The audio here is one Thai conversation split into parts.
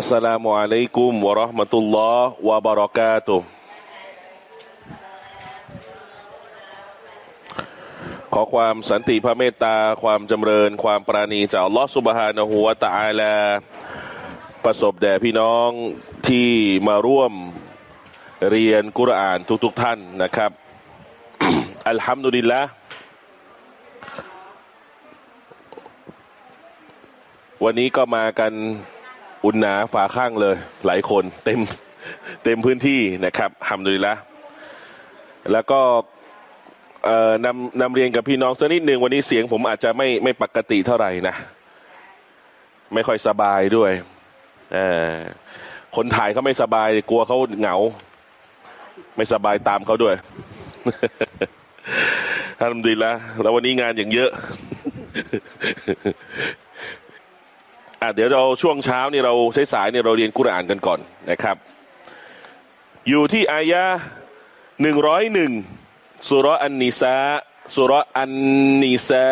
อัสสลามุอะลัยกุมวะราะห์มะตุลลอฮ์วะบะเรากาตุขอความสันติพระเมตตา ความจำเริญ ความปราณีจากลอฮ์สุบฮานะฮูวตาอาลา ประสบแด่พี่น้องที่มาร่วมเรียนกุรอานทุกๆทท่านนะครับ อัลฮัมดุลิลละวันนี้ก็มากัน อุ่นหนาฝาข้างเลย หลายคนเต็มเต็มพื้นที่นะครับฮัมดุลิลละแล้วก็นำนำเรียนกับพี่น้องสักนิดหนึ่งวันนี้เสียงผมอาจจะไม่ไม่ปกติเท่าไหร่นะ ไม่ค่อยสบายด้วยคนถ่ายเขาไม่สบายกลัวเขาเหงา ไม่สบายตามเขาด้วยท่านดีละแล้ววันนี้งานอย่างเยอะ อะเดี๋ยวเราช่วงเช้านี่เราใช้สายเนี่ยเราเรียนกุรอานกันก่อนนะครับ อยู่ที่อายะหนึ่งร้อยหนึ่งสุรอันนิซาสุรอันนิซา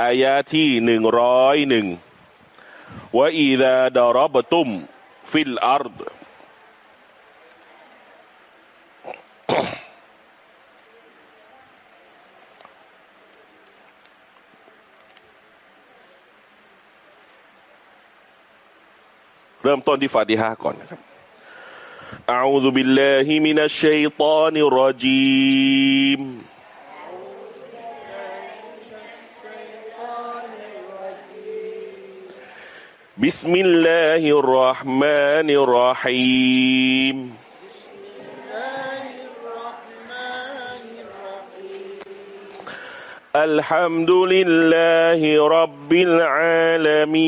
อายะที่หนึ่งร้อยหนึ่งوإذا ضربتم في الأرض เริ่มต้นที่ฟาติฮะก่อนนะครับ أعوذ بالله من الشيطان الرجيم بسم الله الرحمن الرحيم الحمد لله رب العالمين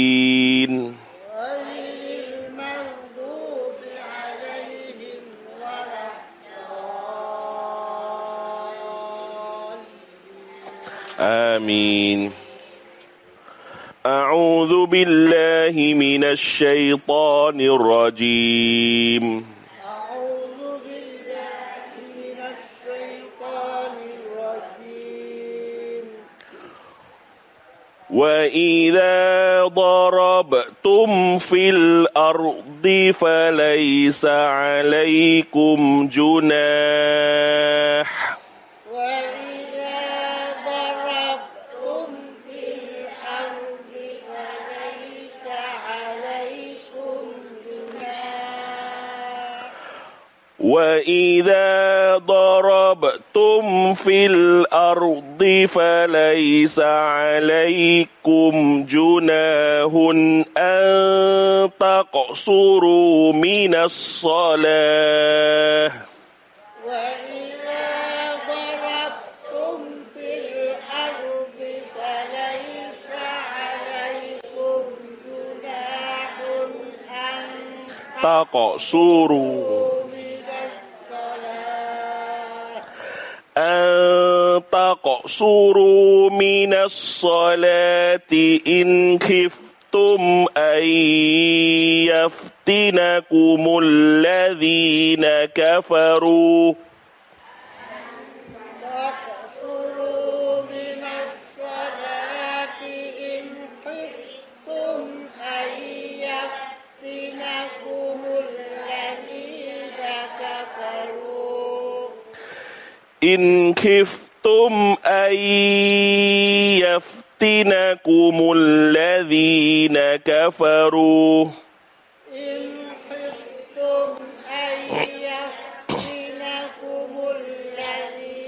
آمين. أعوذ بالله من الشيطان الرجيم. أعوذ بالله من الشيطان الرجيم. وإذا ضربتم في الأرض فليس عليكم جناح. وإذا ضربتم في الأرض فليس عليكم جناه أن تقصروا من الصلاة وإذا ضربتم في الأرض فليس عليكم أن تقصروا أن تقصروا من الصلاة إن خفتم أن يفتنكم الذين كفروا. อินคิฟตุมอัยยัฟตินะกุมุลลดีนะกะฟารูอินคิฟตุมอัยยัฟตินะกุมุลลดี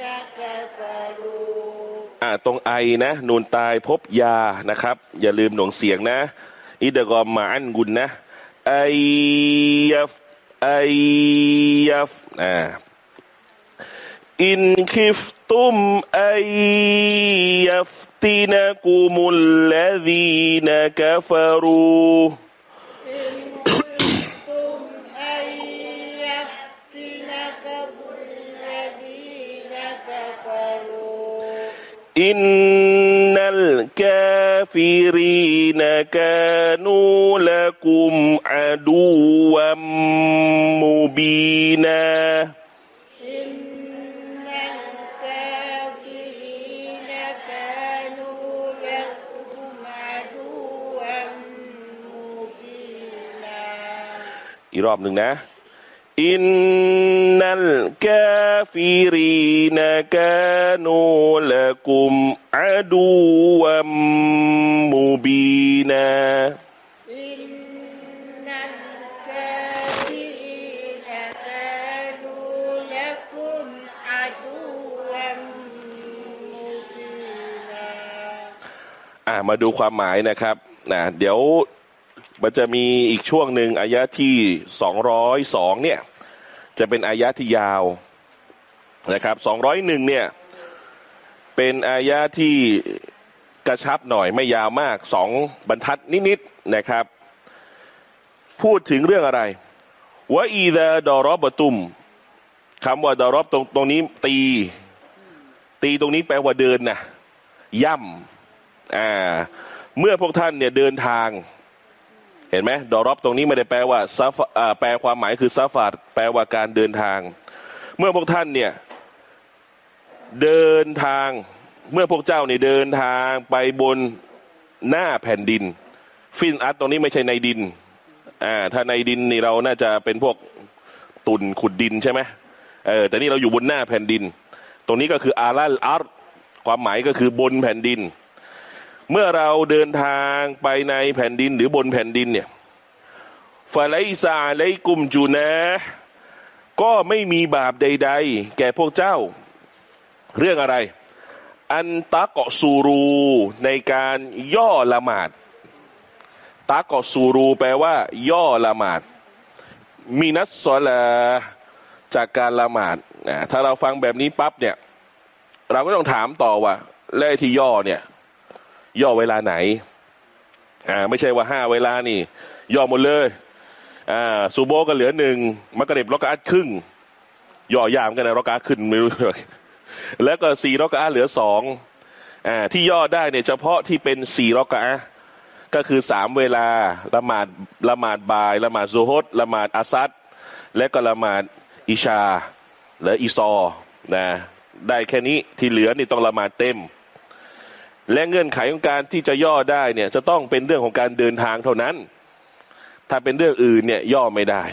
นะกะฟารูอ่าตรงไอนะ นูนตายพบยานะครับ อย่าลืมหน่วงเสียงนะ อิดะกอมมาอันกุนนะอัยยัฟอัยยัฟอ่า إن خفتم أن يفتنكم الذين كفروا. إن الكافرين كانوا لكم عدوا مبينا. รอบหนึ่งนะอินนัลกาฟิรีนกาโนละกุมอาดูวัมมูบีนะอ่ามาดูความหมายนะครับนะเดี๋ยว มันจะมีอีกช่วงหนึ่งอายะที่สองร้อยสองเนี่ย จะเป็นอายะที่ยาวนะครับสองร้อยหนึ่งเนี่ยเป็นอายะที่กระชับหน่อยไม่ยาวมากสองบรรทัดนิดๆนะครับ พูดถึงเรื่องอะไรว่าอีดดอรอบตุมคำว่าดอรอบตรงตรงนี้ตี ตีตรงนี้แปลว่าเดินนะย่ำอ่าเมื่อพวกท่านเนี่ยเดินทาง เห็นไหมดอรอบตรงนี้ไม่ได้แปลว่าซัฟาแปลความหมายคือซัฟาดแปลว่าการเดินทาง เมื่อพวกท่านเนี่ยเดินทางเมื่อพวกเจ้าเนี่ยเดินทางไปบนหน้าแผ่นดิน ฟินอัตตรงนี้ไม่ใช่ในดินอ่าถ้าในดินนี่เราน่าจะเป็นพวกตุนขุดดินใช่ไหมเออแต่นี่เราอยู่บนหน้าแผ่นดิน ตรงนี้ก็คืออาลัลอาร์ความหมายก็คือบนแผ่นดิน เมื่อเราเดินทางไปในแผ่นดินหรือบนแผ่นดินเนี่ยฟาไลซาไลกุมจูนะ ก็ไม่มีบาปใด ๆ แก่พวกเจ้า เรื่องอะไร อันตะเกาะซูรูในการย่อละหมาดตะเกาะซูรูแปลว่า ย่อละหมาด มีนัสซอลาจากการละหมาดนะถ้าเราฟังแบบนี้ปั๊บเนี่ย เราก็ต้องถามต่อว่า แล้วไอ้ที่ย่อเนี่ย ย่อเวลาไหนอ่าไม่ใช่ว่าห้าเวลานี่ ย่อหมดเลยอ่าซูโบก็เหลือหนึ่งมักกะเด็บล็อกอาร์ตครึ่ง ย่อยามกันนะล็อกอาร์ตขึ้นไม่รู้แล้วก็สี่ล็อกอาร์ตเหลือสองอ่าที่ย่อได้เนี่ยเฉพาะที่เป็นสี่ล็อกอาร์ตก็คือสามเวลาละหมาดละหมาดบ่ายละหมาดซูฮดละหมาดอาซัดและก็ละหมาดอิชาหรืออีซอนะได้แค่นี้ที่เหลือนี่ต้องละหมาดเต็ม และเงื่อนไขของการที่จะย่อได้เนี่ย จะต้องเป็นเรื่องของการเดินทางเท่านั้น ถ้าเป็นเรื่องอื่นเนี่ยย่อไม่ได้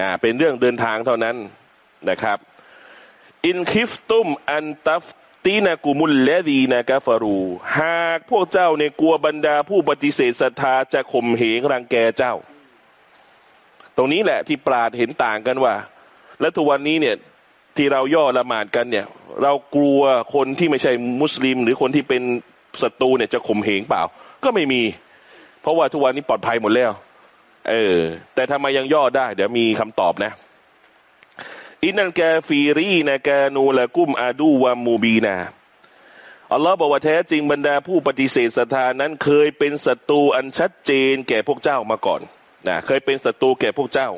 อ่าเป็นเรื่องเดินทางเท่านั้นนะครับอินคิฟตุมอันตัฟตีนากุมุลและดีนากาฟารู หากพวกเจ้าในยกลัวบรรดาผู้ปฏิเสธศรัทธาจะข่มเหงรังแกเจ้า ตรงนี้แหละที่ปราดเห็นต่างกันว่า และทุกวันนี้เนี่ยที่เราย่อละหมาดกันเนี่ย เรากลัวคนที่ไม่ใช่มุสลิม หรือคนที่เป็นศัตรูเนี่ยจะข่มเหงเปล่า ก็ไม่มี เพราะว่าทุกวันนี้ปลอดภัยหมดแล้ว เออ แต่ทำไมยังย่อได้ เดี๋ยวมีคำตอบนะอินนัลกาฟีรีนะกานูละกุมอาดูวามูบีนาอัลลอฮ์บอกว่าแท้จริงบรรดาผู้ปฏิเสธศรัทธานั้นเคยเป็นศัตรูอันชัดเจนแก่พวกเจ้ามาก่อนนะเคยเป็นศัตรูแก่พวกเจ้า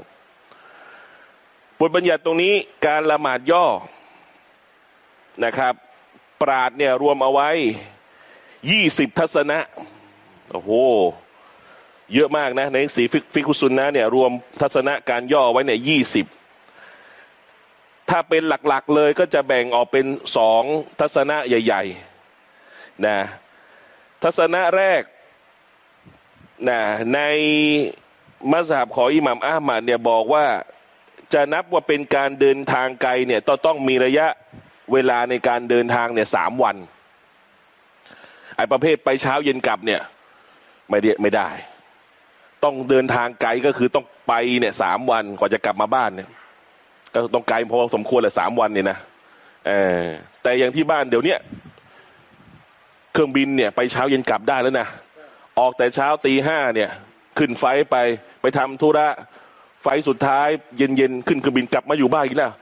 บทบัญญัติตรงนี้การละหมาดย่อ นะครับ ปราดเนี่ยรวมเอาไว้ยี่สิบทัศนะ โอ้โห เยอะมากนะในหนังสือฟิกุสุนนะเนี่ยรวมทัศนะการย่อไว้เนี่ยยี่สิบถ้าเป็นหลักๆเลยก็จะแบ่งออกเป็นสองทัศนะใหญ่ๆนะทัศนะแรกนะในมัสยิดของอิหม่ามอามัดเนี่ยบอกว่าจะนับว่าเป็นการเดินทางไกลเนี่ยต้องต้องมีระยะ เวลาในการเดินทางเนี่ยสามวัน ไอ้ประเภทไปเช้าเย็นกลับเนี่ย ไม่ได้ไม่ได้ ต้องเดินทางไกลก็คือต้องไปเนี่ยสามวันกว่าจะกลับมาบ้านเนี่ย ก็ต้องไกลพอสมควรเลยสามวันเนี่ยนะเออแต่อย่างที่บ้านเดี๋ยวเนี้ยเครื่องบินเนี่ย ไปเช้าเย็นกลับได้แล้วนะออกแต่เช้าตีห้าเนี่ย ขึ้นไฟไปไปทำธุระไฟสุดท้ายเย็นๆขึ้นเครื่องบินกลับมาอยู่บ้านอีกแล้ว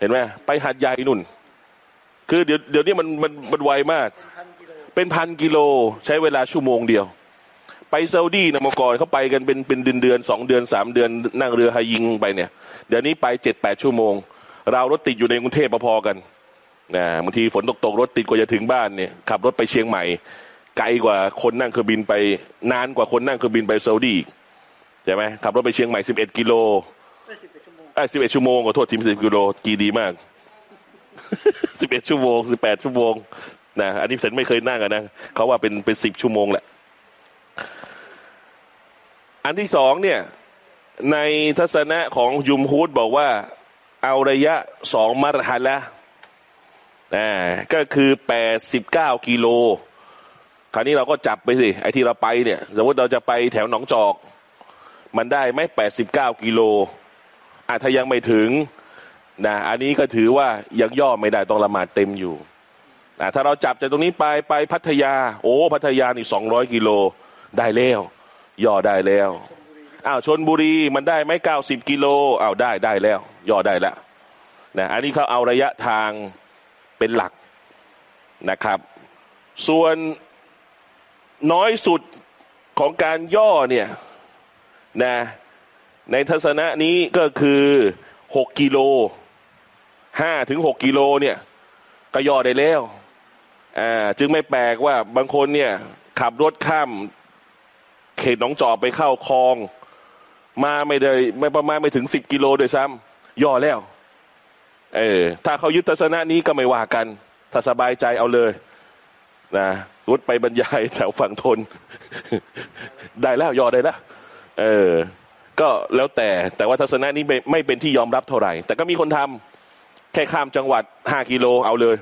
เห็นไหมไปหัดใหญ่นุ่น คือเดี๋ยวเดี๋ยวนี้มันมันมันไวมาก เป็นพันกิโลใช้เวลาชั่วโมงเดียว ไปซาอุดีนะเมื่อก่อนเขาไปกันเป็นเป็นเดือนเดือนสองเดือนสามเดือน นั่งเรือฮายิงไปเนี่ย เดี๋ยวนี้ไปเจ็ดแปดชั่วโมง เรารถติดอยู่ในกรุงเทพพอๆกันนะบางทีฝนตกตกรถติดกว่าจะถึงบ้านเนี่ยขับรถไปเชียงใหม่ ไกลกว่าคนนั่งเครื่องบินไป นานกว่าคนนั่งเครื่องบินไปซาอุดีใช่ไหมขับรถไปเชียงใหม่สิบเอ็ดกิโล สิบเอ็ดชั่วโมงขอโทษทีมสิบกิโลกีดีมากสิบเอ็ดชั่วโมงสิบแปดชั่วโมงนะอันนี้ฉันไม่เคยนั่งนะเขาว่าเป็นเป็นสิบชั่วโมงแหละ อันที่สองเนี่ย ในทัศนะของยุมฮูดบอกว่า เอาระยะสองมรหันละอ่าก็คือแปดสิบเก้ากิโล คราวนี้เราก็จับไปสิ ไอ้ที่เราไปเนี่ย สมมติเราจะไปแถวหนองจอก มันได้ไหมแปดสิบเก้ากิโล อะถ้ายังไม่ถึงนะอันนี้ก็ถือว่ายังย่อไม่ได้ต้องละหมาดเต็มอยู่นะถ้าเราจับจากตรงนี้ไปไปพัทยา โอ้พัทยานี่สองร้อยกิโลได้แล้วย่อได้แล้วอ้าวชนบุรีมันได้ไหมเก้าสิบกิโลอ้าวได้ได้แล้ว ย่อได้แล้วนะอันนี้เขาเอาระยะทางเป็นหลักนะครับ ส่วนน้อยสุดของการย่อเนี่ยนะ ในทัศนะนี้ก็คือหกกิโลห้าถึงหกกิโลเนี่ย ก็ย่อได้แล้วอ่าจึงไม่แปลกว่าบางคนเนี่ย ขับรถข้าม เขตหนองจอกไปเข้าคลอง มาไม่ได้ไม่ประมาณไม่ถึงสิบกิโลโดยซ้ำย่อแล้ว เออถ้าเขายึดทัศนะนี้ก็ไม่ว่ากัน ถ้าสบายใจเอาเลย นะรถไปบรรยายแถวฝั่งทน ได้แล้วย่อได้แล้วเออ ก็แล้วแต่แต่ว่าทัศนะนี้ไม่ไม่เป็นที่ยอมรับเท่าไหร่ แต่ก็มีคนทำแค่ข้ามจังหวัดห้ากิโลเอาเลย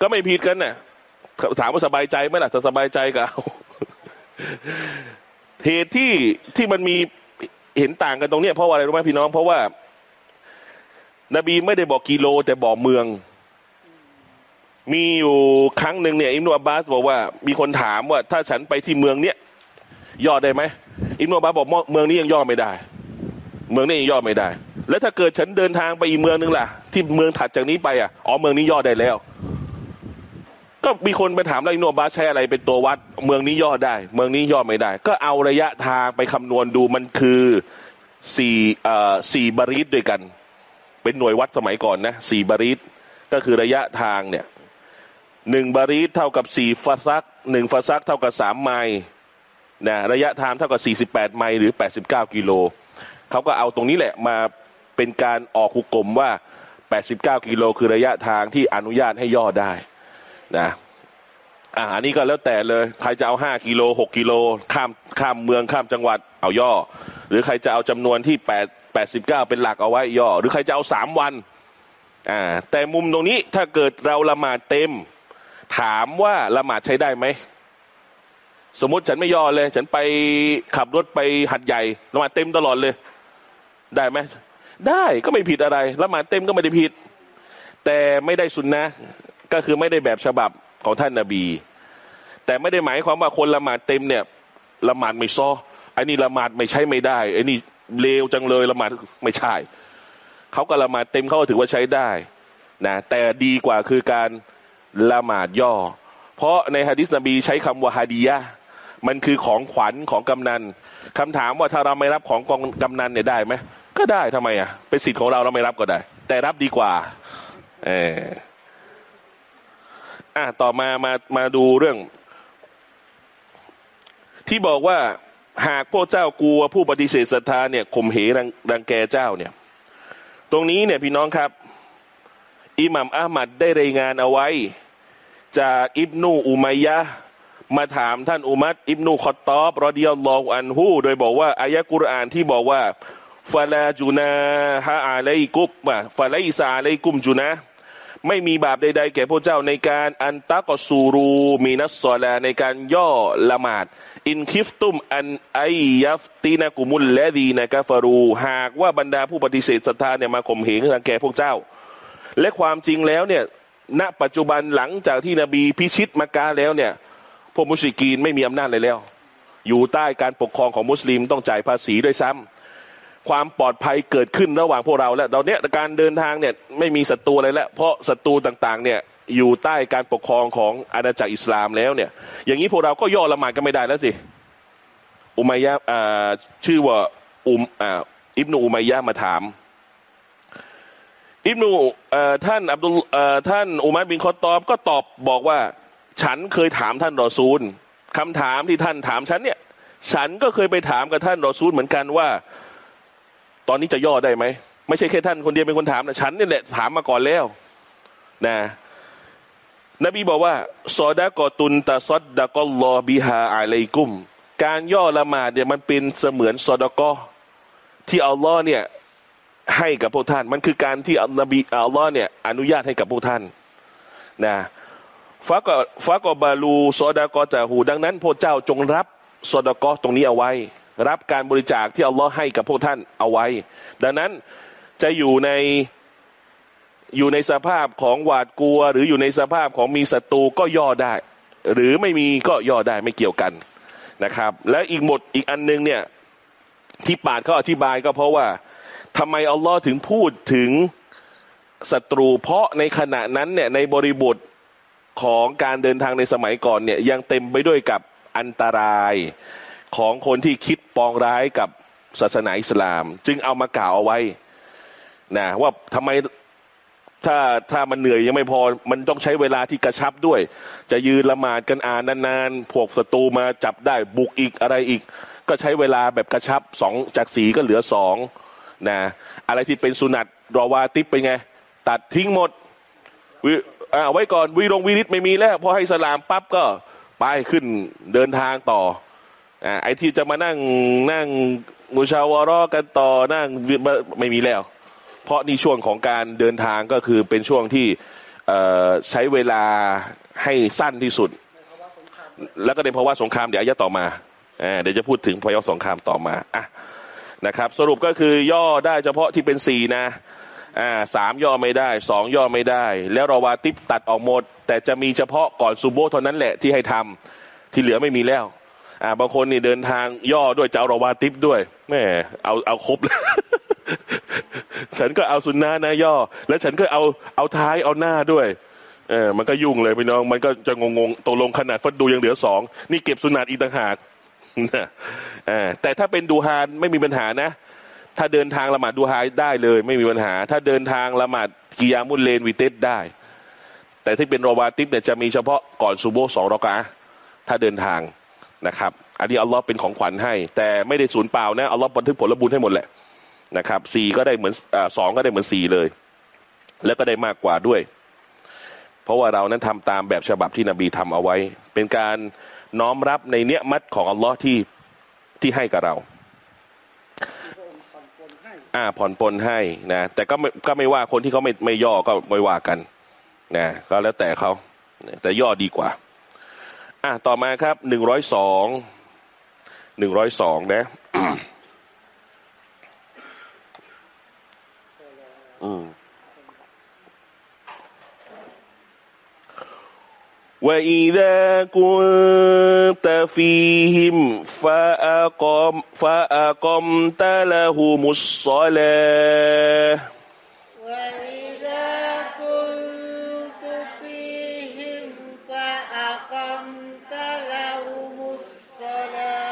ก็ไม่ผิดกันน่ะถามว่าสบายใจไหมล่ะถ้าสบายใจก็เอาเหตุที่ที่มันมีเห็นต่างกันตรงเนี้ยเพราะว่าอะไรรู้ไหมพี่น้อง เพราะว่า นบีไม่ได้บอกกิโล แต่บอกเมือง มีอยู่ครั้งหนึ่งเนี่ยอิมนุอับบาสบอกว่า มีคนถามว่า ถ้าฉันไปที่เมืองเนี้ย ย่อได้ไหมอิมนุอับาบอกเมืองนี้ยังย่อไม่ได้ เมืองนี้ยังย่อไม่ได้ แล้วถ้าเกิดฉันเดินทางไปอีกเมืองนึงล่ะ ที่เมืองถัดจากนี้ไปอะอ๋อเมืองนี้ย่อได้แล้ว ก็มีคนไปถามแล้วอิมนุอับาใช้อะไรเป็นตัววัด เมืองนี้ย่อได้ เมืองนี้ย่อไม่ได้ ก็เอาระยะทางไปคำนวณดูมันคือสี่เอ่อสี่บาริสด้วยกัน เป็นหน่วยวัดสมัยก่อนนะสี่บาริสก็คือระยะทางเนี่ยหนึ่งบาริสเท่ากับสี่ฟาซักหนึ่งฟาซักเท่ากับสามไมล์ นะระยะทางเท่ากับสี่สิบแปดไมล์หรือแปดสิบเก้ากิโลเขาก็เอาตรงนี้แหละมาเป็นการออกหุกกลมว่าแปดสิบเก้ากิโลคือระยะทางที่อนุญาตให้ย่อได้นะอ่าอันนี้ก็แล้วแต่เลย ใครจะเอาห้ากิโลหกกิโล ข้ามข้ามเมืองข้ามจังหวัดเอาย่อ หรือใครจะเอาจำนวนที่แปดแปดสิบเป็นหลักเอาไว้ย่อ หรือใครจะเอาสามวันอ่าแต่มุมตรงนี้ถ้าเกิดเราละหมาดเต็ม ถามว่าละหมาดใช้ได้ไหม สมมติฉันไม่ย่อเลย ฉันไปขับรถไปหัดใหญ่ละหมาดเต็มตลอดเลย ได้ไหมได้ก็ไม่ผิดอะไรละหมาดเต็มก็ไม่ได้ผิด แต่ไม่ได้สุนนะก็คือไม่ได้แบบฉบับของท่านนาบี แต่ไม่ได้หมายความว่าคนละหมาดเต็มเนี่ยละหมาดไม่ซ้อไอ้นี่ละหมาดไม่ใช่ไม่ได้ไอ้นี่เลวจังเลยละหมาดไม่ใช่เขาก็ละหมาดเต็มเขาก็ถือว่าใช้ได้นะแต่ดีกว่าคือการละหมาดย่อ เพราะในฮะดิษนบีใช้คำว่าฮาดียะ มันคือของขวัญของกำนันคำถามว่าถ้าเราไม่รับของกองกำนันเนี่ยได้ไหมก็ได้ทำไมอะเป็นสิทธิ์ของเราเราไม่รับก็ได้ แต่รับดีกว่า เอออะต่อมามามาดูเรื่อง ที่บอกว่าหากพวกเจ้ากลัวผู้ปฏิเสธศรัทธาเนี่ยข่มเหงรังแกเจ้าเนี่ย ตรงนี้เนี่ยพี่น้องครับ อิหมัมอามัดได้รายงานเอาไว้ จากอิบนูอุมัยยะ มาถามท่านอุมัดอิบนูคอตตอบรอดิยัลลอฮุอันฮูโดยบอกว่าอายะกุรอานที่บอกว่าฟาลาจูนาฮะอาลัยกุบมาฟาไลซาอาลัยกุมจูนะไม่มีบาปใด ๆ แก่พวกเจ้าในการอันตะกอสูรูมีนัสซอลาในการย่อละหมาด อินคิฟตุมอันไอยัฟตีนากุมุลและดีนะกาฟารู หากว่าบรรดาผู้ปฏิเสธศรัทธาเนี่ยมาข่มเหงรังแกพวกเจ้า และความจริงแล้วเนี่ย ณปัจจุบันหลังจากที่นบีพิชิตมักกะแล้วเนี่ย พวกมุสลิกีนไม่มีอำนาจเลยแล้ว อยู่ใต้การปกครองของมุสลิมต้องจ่ายภาษีด้วยซ้ำความปลอดภัยเกิดขึ้นระหว่างพวกเราแล้วตอนเนี้ยการเดินทางเนี่ยไม่มีศัตรูอะไรแล้ว เพราะศัตรูต่างๆ เนี่ยอยู่ใต้การปกครองของอาณาจักรอิสลามแล้วเนี่ย อย่างนี้พวกเราก็ย่อละหมาดกันไม่ได้แล้วสิอุมัยยะชื่อว่าอุมออิบนูอุมัยยะมาถามอิบนูท่านอับดุลท่านอุมัรบินคอตตอบก็ตอบบอกว่า ฉันเคยถามท่านรอซูลคำถามที่ท่านถามฉันเนี่ย ฉันก็เคยไปถามกับท่านรอซูลเหมือนกันว่า ตอนนี้จะย่อได้ไหมไม่ใช่แค่ท่านคนเดียวเป็นคนถามนะฉันนี่แหละถามมาก่อนแล้วนะนบีบอกว่าซอดากอตุนตาซอดดากอลอบิฮาอะลัยกุม การย่อละหมาดเนี่ยมันเป็นเสมือนซอดากอที่อัลลอฮ์เนี่ยให้กับพวกท่าน มันคือการที่อัลนบีอัลลอฮ์เนี่ยอนุญาตให้กับพวกท่านนะ ฟะกฟะกอบาลูซอดากอจาหู ดังนั้นพวกเจ้าจงรับซอดากอตรงนี้เอาไว้ รับการบริจาคที่อัลลอฮ์ให้กับพวกท่านเอาไว้ ดังนั้นจะอยู่ในอยู่ในสภาพของหวาดกลัว หรืออยู่ในสภาพของมีศัตรูก็ย่อได้ หรือไม่มีก็ย่อได้ไม่เกี่ยวกันนะครับ และอีกหมดอีกอันนึงเนี่ยที่ปาดเขาอธิบายก็เพราะว่าทำไมอัลลอฮ์ถึงพูดถึงศัตรู เพราะในขณะนั้นเนี่ยในบริบท ของการเดินทางในสมัยก่อนเนี่ยยังเต็มไปด้วยกับอันตรายของคนที่คิดปองร้ายกับศาสนาอิสลาม จึงเอามากล่าวเอาไว้นะว่าทำไมถ้าถ้ามันเหนื่อยยังไม่พอ มันต้องใช้เวลาที่กระชับด้วย จะยืนละหมาดกันอ่านนานๆ พวกศัตรูมาจับได้บุกอีกอะไรอีก ก็ใช้เวลาแบบกระชับสองจากสีก็เหลือสองนะอะไรที่เป็นสุนัตรอวาติปเป็นไง ตัดทิ้งหมด วิเอาไว้ก่อนวิรงวิริตไม่มีแล้วพอให้สลามปั๊บก็ไปขึ้นเดินทางต่ออ่าไอที่จะมานั่งนั่งมุชาวรอกันต่อนั่งไม่มีแล้ว เพราะนี่ช่วงของการเดินทางก็คือเป็นช่วงที่ใช้เวลาให้สั้นที่สุด แล้วก็ในภาวะสงครามเดี๋ยวอายะต่อมาเดี๋ยวจะพูดถึงภาวะสงครามต่อมาอะนะครับ สรุปก็คือย่อได้เฉพาะที่เป็นสี่นะ อ่าสามย่อไม่ได้สองย่อไม่ได้ แล้วรอวาติบตัดออกหมด แต่จะมีเฉพาะก่อนซูโบเท่านั้นแหละที่ให้ทำที่เหลือไม่มีแล้วอ่าบางคนนี่เดินทางย่อด้วยจะเอารอวาติบด้วยแม่เอาเอาครบเลยฉันก็เอาสุนนะนะย่อ แล้วฉันก็เอาเอาท้ายเอาหน้าด้วยเออมันก็ยุ่งเลยพี่น้องมันก็จะงงๆตกลงขนาดฟัดดูยังเหลือสองนี่เก็บสุนัตอีกต่างหากนะแต่ถ้าเป็นดูฮานไม่มีปัญหานะ ถ้าเดินทางละหมาดดูฮาได้เลย ไม่มีปัญหา ถ้าเดินทางละหมาดกิยามุลเลนวิเตสได้ แต่ที่เป็นโรวาติฟเนี่ยจะมีเฉพาะก่อนซูโบสองรอกาถ้าเดินทางนะครับอันนี้อัลลอฮ์เป็นของขวัญให้ แต่ไม่ได้สูญเปล่านะอัลลอฮ์บันทึกผลบุญให้หมดแหละนะครับสี่ก็ได้เหมือนอสองก็ได้เหมือนสี่เลย แล้วก็ได้มากกว่าด้วย เพราะว่าเรานั้นทำตามแบบฉบับที่นบีทำเอาไว้ เป็นการน้อมรับในเนี้ยมัดของอัลลอฮ์ที่ที่ให้กับเรา อ่าผ่อนปลนให้นะแต่ก็ไม่ก็ไม่ว่าคนที่เขาไม่ไม่ย่อก็ไม่ว่ากันนะก็แล้วแต่เขาแต่ย่อดีกว่า อะต่อมาครับหนึ่งร้อยสองหนึ่งร้อยสองนะอืม وإذا كنت فيهم فأقم فأقمت لهم الصلاة وإذا كنت فيهم فأقمت لهم الصلاة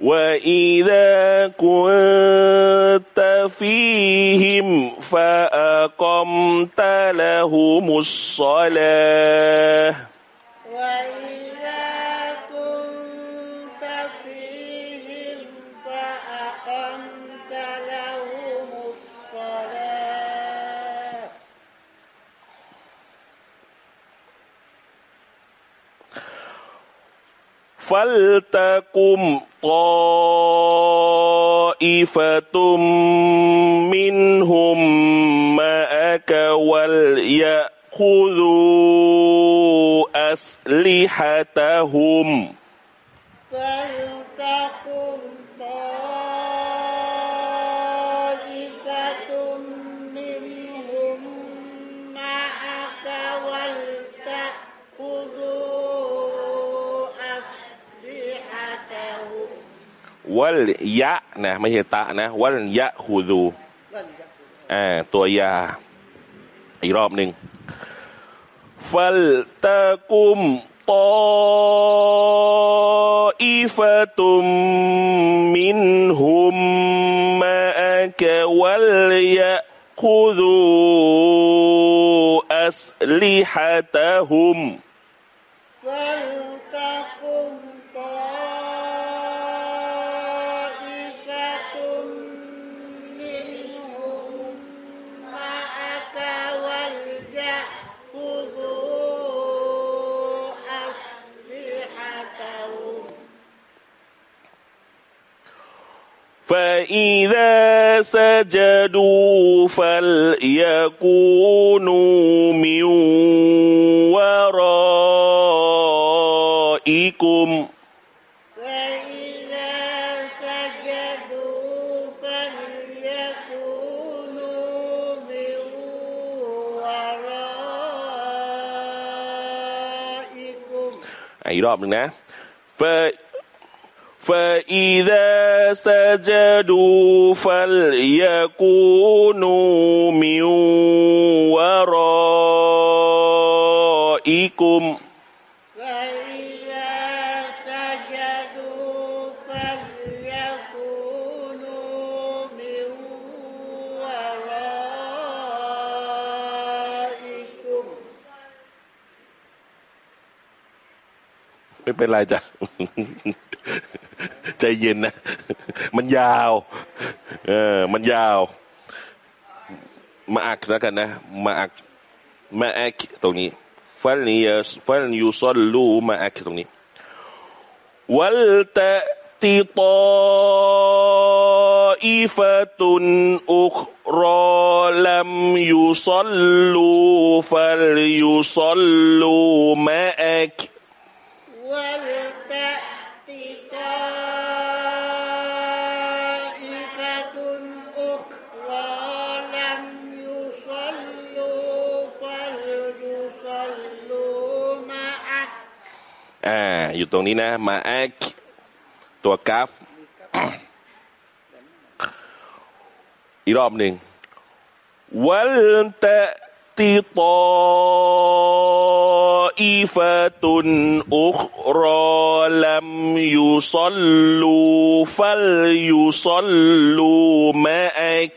وإذا كنت فيهم فأقمت لهم الصلاة. وإذا كنت فيهم فأقمت لهم الصلاة. فلتقم طائفة طائفة منهم معك وليأخذوا أسلحتهم فلتقم طائفة منهم معك أسلحتهم وليأخذوا นะไม่ใช่ตะนะวัลยะฮูดูอ่าตัวยา อีกรอบหนึ่งฟัลตะกุมตออีฟะตุมมินหุมมาอักวัลยะคูดูอัสลิฮะตะฮุม فإذا سجدوا فليكونوا من ورائكم فإذا سجدوا فليكونوا من ورائكم อ่ะอีกรอบหนึ่งนะ ف فإذا سجدوا فليكونوا من ورائكم فإذا سجدوا فليكونوا من ورائكم ไม่เป็นไรจ้ะ ใจเย็นนะ มันยาว เออ มันยาว มาอักแล้วกันนะมาอักมาอักตรงนี้ฟัลนียฟัลยูซอลลูมาอักตรงนี้วัลตะติตออีฟะตุนอุครอลัมยูซอลลูฟัลยูซอลลูมาอัก อยู่ตรงนี้นะ มาแอคตัวกราฟ อีกรอบหนึ่งวัลตะติตออีฟะตุนอุครอลัมยุซลลูฟัลยุซลลูมาอัก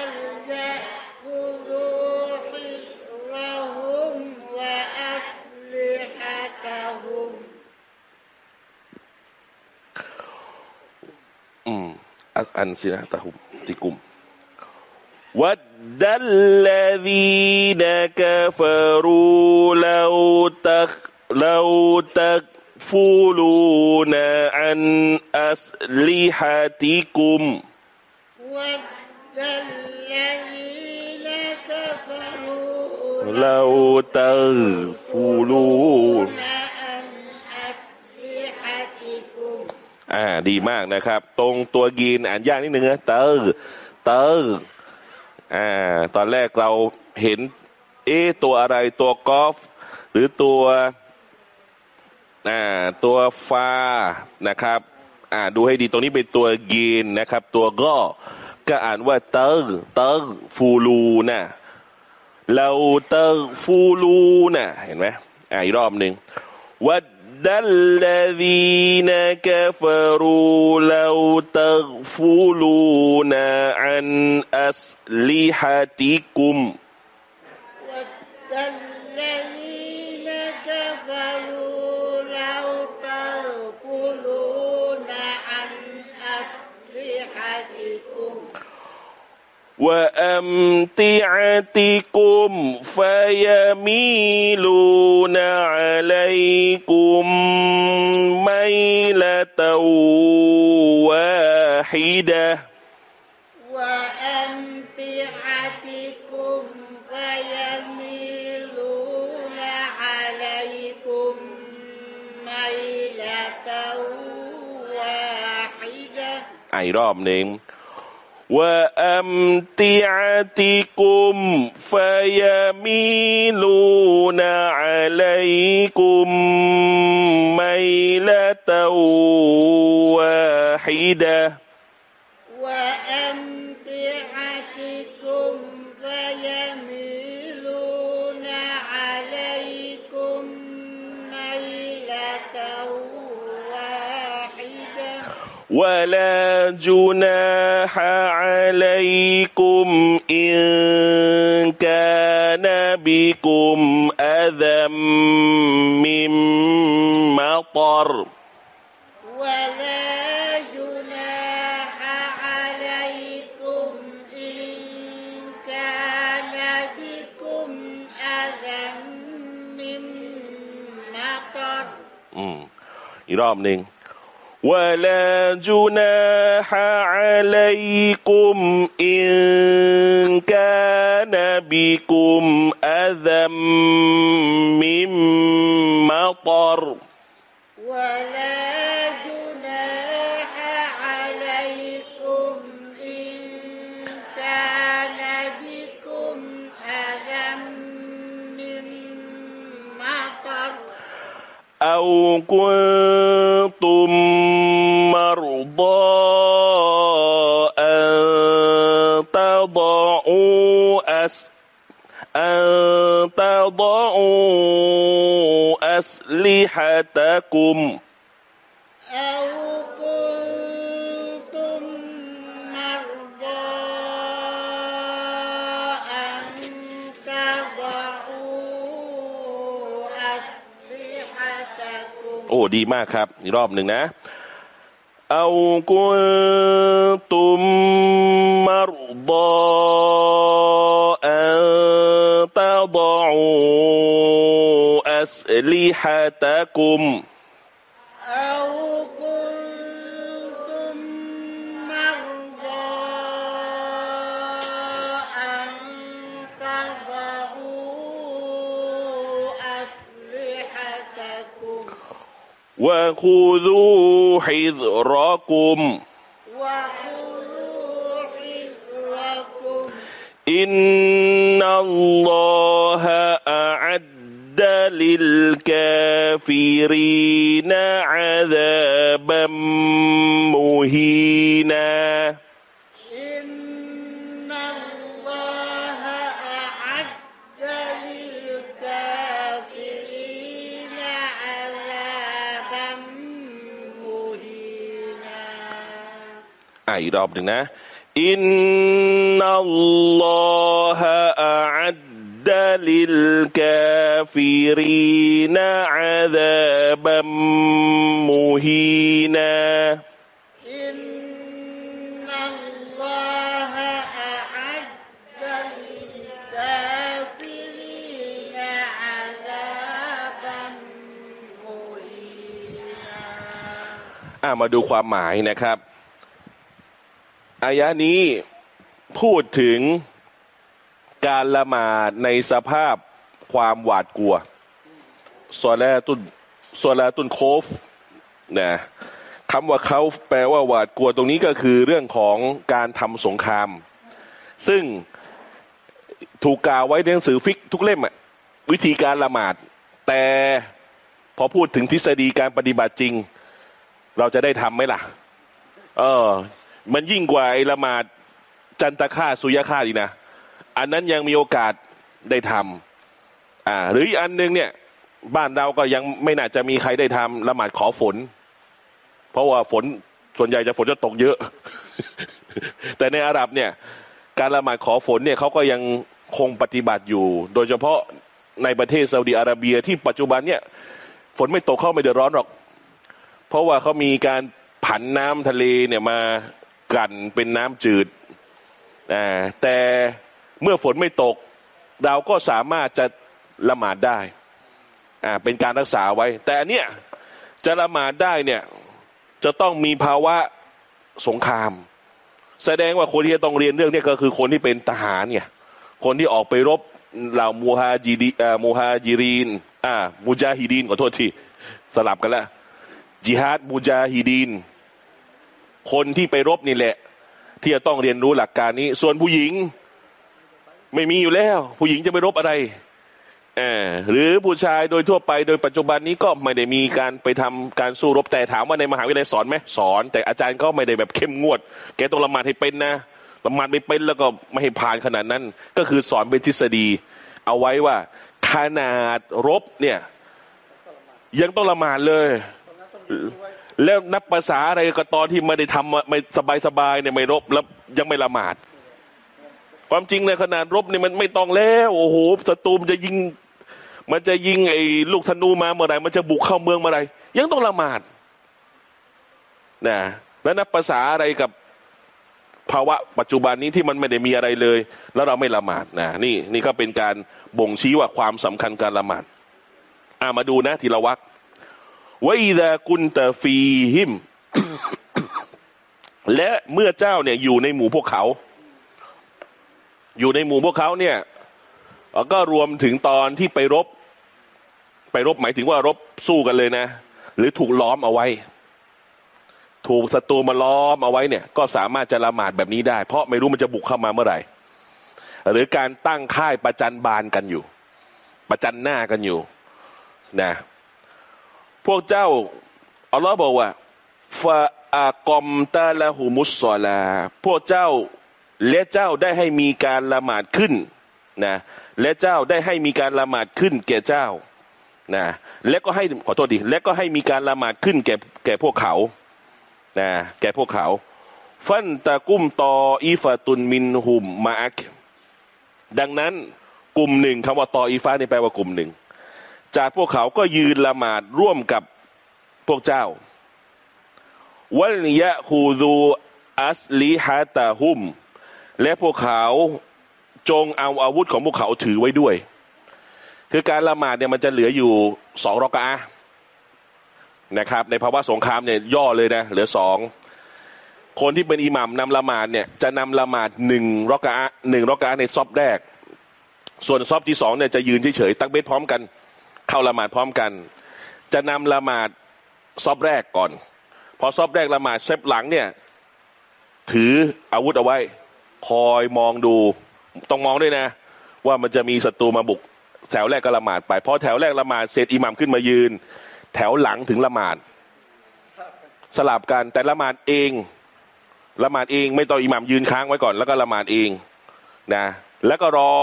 ألسنتهم تكم ود الذين كفروا لو تخ لو تكفلون عن أسلحتكم ود الذين كفروا لو تغفلون อ่า ดีมากนะครับ ตรงตัวยีนอ่านยากนิดนึงนะเตอร์เตอร์อ่า ตอนแรกเราเห็น เอะตัวอะไรตัวกอล์ฟหรือตัวอ่าตัวฟานะครับ อ่า ดูให้ดีตรงนี้เป็นตัวยีนนะครับ ตัวก็ก็อ่านว่าเตอร์เตอร์ฟูลูนะเราเตอร์ฟูลูนะเห็นไหมอ่าอีกรอบหนึ่ง ود الذين كفروا لو تغفلون عن أسلحتكم. ود الذين كفروا لو تغفلون وأمتعتكم فيميلون عليكم ميلة واحدة وأمتعتكم فيميلون عليكم ميلة واحدة อ่ะอีกรอบหนึ่ง وأمتعتكم فيميلون عليكم ميلة جناح عليكم إن كان بكم أذى من مطر ولا جناح عليكم إن كان بكم أذى من مطر อืมอีกรอบหนึ่ง ولا جناح عليكم إن كان بكم أذى من مطر. ولا جناح عليكم إن كان بكم أذى من مطر. أو كنتم تضعوا أسلحتكم أو كنتم مرضى أن تضعوا أسلحتكم โอ้ดีมากครับ อีกรอบหนึ่งนะ أو كنتم مرضى أن تضعوا أسلحتكم. أو كنتم مرضى أن تضعوا أسلحتكم؟ وخذوا حذركم. إن الله أعد للكافرين عذابا مهينا إن الله أعد للكافرين عذابا مهينا อ่ะอีกรอบหนึ่งนะ อินนัลลอฮะอัดดะลิลกาฟิรีนอาซาบัมมุฮีนา إن الله أعد للكافرين عذابا مهينا อ่ะมาดูความหมายนะครับ อายะนี้พูดถึงการละหมาดในสภาพความหวาดกลัวซอลาตุนซอลาตุนโคฟนะคำว่าเขาแปลว่าหวาดกลัวตรงนี้ก็คือเรื่องของการทำสงคราม ซึ่งถูกกล่าวไว้ในหนังสือฟิกทุกเล่มอะวิธีการละหมาด แต่พอพูดถึงทฤษฎีการปฏิบัติจริง เราจะได้ทำไหมล่ะ เออ มันยิ่งกว่าไอ้ละหมาดจันตคาสุยคาตอีนะ อันนั้นยังมีโอกาสได้ทำอ่า หรืออีกอันหนึงเนี่ย บ้านเราก็ยังไม่น่าจะมีใครได้ทำละหมาดขอฝน เพราะว่าฝนส่วนใหญ่จะฝนจะตกเยอะ แต่ในอาหรับเนี่ย การละหมาดขอฝนเนี่ยเขาก็ยังคงปฏิบัติอยู่ โดยเฉพาะในประเทศซาอุดิอาระเบียที่ปัจจุบันเนี่ย ฝนไม่ตกเข้าไม่เดือดร้อนหรอก เพราะว่าเขามีการผันน้ำทะเลเนี่ยมา กลั่นเป็นน้ำจืด แต่เมื่อฝนไม่ตก เราก็สามารถจะละหมาดได้ เป็นการรักษาไว้ แต่เนี้ยจะละหมาดได้เนี่ยจะต้องมีภาวะสงคราม แสดงว่าคนที่จะต้องเรียนเรื่องเนี้ก็คือคนที่เป็นทหารเนี่ยคนที่ออกไปรบเหล่ามูฮาจีดีมูฮาจิรีนอ่ามูจาฮิดีนขอโทษทีสลับกันแล้วจิฮาดมูจาฮิดีน คนที่ไปรบนี่แหละ ที่จะต้องเรียนรู้หลักการนี้ ส่วนผู้หญิงไม่มีอยู่แล้ว ผู้หญิงจะไปรบอะไรเออหรือผู้ชายโดยทั่วไปโดยปัจจุบันนี้ก็ไม่ได้มีการไปทำการสู้รบแต่ถามว่าในมหาวิทยาลัยสอนไหมสอน แต่อาจารย์ก็ไม่ได้แบบเข้มงวด แกต้องละหมาดให้เป็นนะละหมาดไม่เป็นแล้วก็ไม่ให้ผ่านขนาดนั้น ก็คือสอนเป็นทฤษฎี เอาไว้ว่าขนาดรบเนี่ย ยังต้องละหมาดเลย แล้วนับภาษาอะไรก็ตอนที่ไม่ได้ทำไม่สบายสบายๆเนี่ยไม่รบแล้วยังไม่ละหมาด ความจริงในขนาดรบเนี่ยมันไม่ต้องแล้วโอ้โหศัตรูมันจะยิง มันจะยิงไอ้ลูกธนูมาเมื่อไรมันจะบุกเข้าเมืองเมื่อไรยังต้องละหมาดนะแล้วนับภาษาอะไรกับภาวะปัจจุบันนี้ที่มันไม่ได้มีอะไรเลย แล้วเราไม่ละหมาดนะนี่นี่ก็เป็นการบ่งชี้ว่าความสำคัญการละหมาดอ่ามาดูนะทีละวัก วะอิดากุนตฟีหิม และเมื่อเจ้าเนี่ยอยู่ในหมู่พวกเขา อยู่ในหมู่พวกเขาเนี่ยก็รวมถึงตอนที่ไปรบ ไปรบหมายถึงว่ารบสู้กันเลยนะ หรือถูกล้อมเอาไว้ ถูกศัตรูมาล้อมเอาไว้เนี่ย ก็สามารถจะละหมาดแบบนี้ได้ เพราะไม่รู้มันจะบุกเข้ามาเมื่อไหร่ หรือการตั้งค่ายประจันบานกันอยู่ ประจันหน้ากันอยู่ นะ พวกเจ้าอัลลอฮ์บอกว่าฟาอากอมตาละหูมุสซอลา พวกเจ้าและเจ้าได้ให้มีการละหมาดขึ้นนะและเจ้าได้ให้มีการละหมาดขึ้น แก่เจ้านะและก็ให้ขอโทษดิและก็ให้มีการละหมาดขึ้นแก่แก่พวกเขานะแก่พวกเขา ฟันตะกุ้มตออีฟาตุนมินหุมมาอักดังนั้นกลุ่มหนึ่งคำว่าตออีฟานี่แปลว่ากลุ่มหนึ่ง จากพวกเขาก็ยืนละหมาดร่วมกับพวกเจ้าวัลยะฮูดูอัสลิฮะตาหุม และพวกเขาจงเอาอาวุธของพวกเขาถือไว้ด้วย คือการละหมาดเนี่ยมันจะเหลืออยู่สองรอกะอะนะครับ ในภาวะสงครามเนี่ยย่อเลยนะ เหลือสองคนที่เป็นอิหมัมนำละหมาดเนี่ยจะนำละหมาดหนึ่งรอกะอะหนึ่งรอกะอะในซอบแรก ส่วนซอบที่สองเนี่ยจะยืนเฉยๆตักเบสพร้อมกัน เข้าละหมาดพร้อมกัน จะนำละหมาดซอบแรกก่อน พอซอบแรกละหมาดเซฟหลังเนี่ย ถืออาวุธเอาไว้ คอยมองดู ต้องมองด้วยนะ ว่ามันจะมีศัตรูมาบุก แถวแรกก็ละหมาดไปพอแถวแรกละหมาดเสร็จอิหมัมขึ้นมายืน แถวหลังถึงละหมาด สลับกันแต่ละหมาดเองละหมาดเอง ไม่ต้องอิหมัมยืนค้างไว้ก่อน แล้วก็ละหมาดเองนะ แล้วก็รอ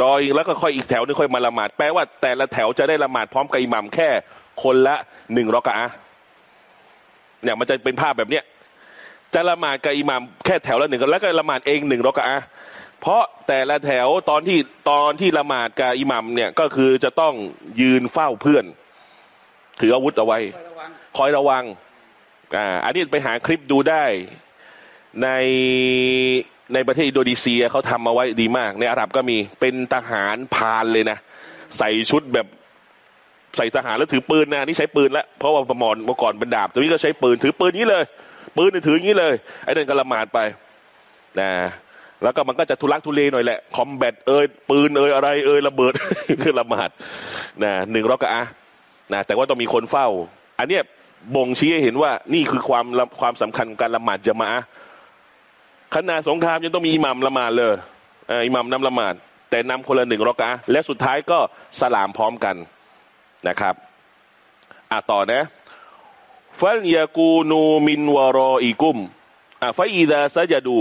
รออีกแล้วก็ค่อยอีกแถวนึงค่อยมาละหมาดแปลว่าแต่ละแถวจะได้ละหมาดพร้อมกับอิหมัมแค่คนละหนึ่งรอกะอะเนี่ยมันจะเป็นภาพแบบเนี้ยจะละหมาดกับอิหมัมแค่แถวละหนึ่งแล้วก็ละหมาดเองหนึ่งรอกะอะเพราะแต่ละแถวตอนที่ตอนที่ละหมาดกับอิหมัมเนี่ยก็คือจะต้องยืนเฝ้าเพื่อน ถืออาวุธเอาไว้ คอยระวังอ่าอันนี้ไปหาคลิปดูได้ใน ในประเทศอินโดนีเซียเขาทำมาไว้ดีมาก ในอาหรับก็มีเป็นทหารพานเลยนะ ใส่ชุดแบบใส่ทหารแล้วถือปืนนะนี่ใช้ปืนแล้วเพราะว่าประมอนเมื่อก่อนเป็นดาบตัวนี้ก็ใช้ปืนถือปืนนี้เลย ปืนเนี่ยถืออย่างนี้เลยไอ้นั่นก็ละหมาดไปนะแล้วก็มันก็จะทุลักทุเลหน่อยแหละคอมแบทเอยปืนเอยอะไรเอยระเบิดคือละหมาดนะหนึ่งรอกะอะนะแต่ว่าต้องมีคนเฝ้า อันเนี้ยบ่งชี้ให้เห็นว่านี่คือความความสำคัญของการละหมาดจะมาะ ขณะสงครามยังต้องมีอิหมัมละหมาดเลยอิหมัมนำละหมาด แต่นำคนละหนึ่งรอกะและสุดท้ายก็สลามพร้อมกันนะครับอะต่อนะฟัลยากูนูมินวารออีกุมอะฟอีดาซะยาดู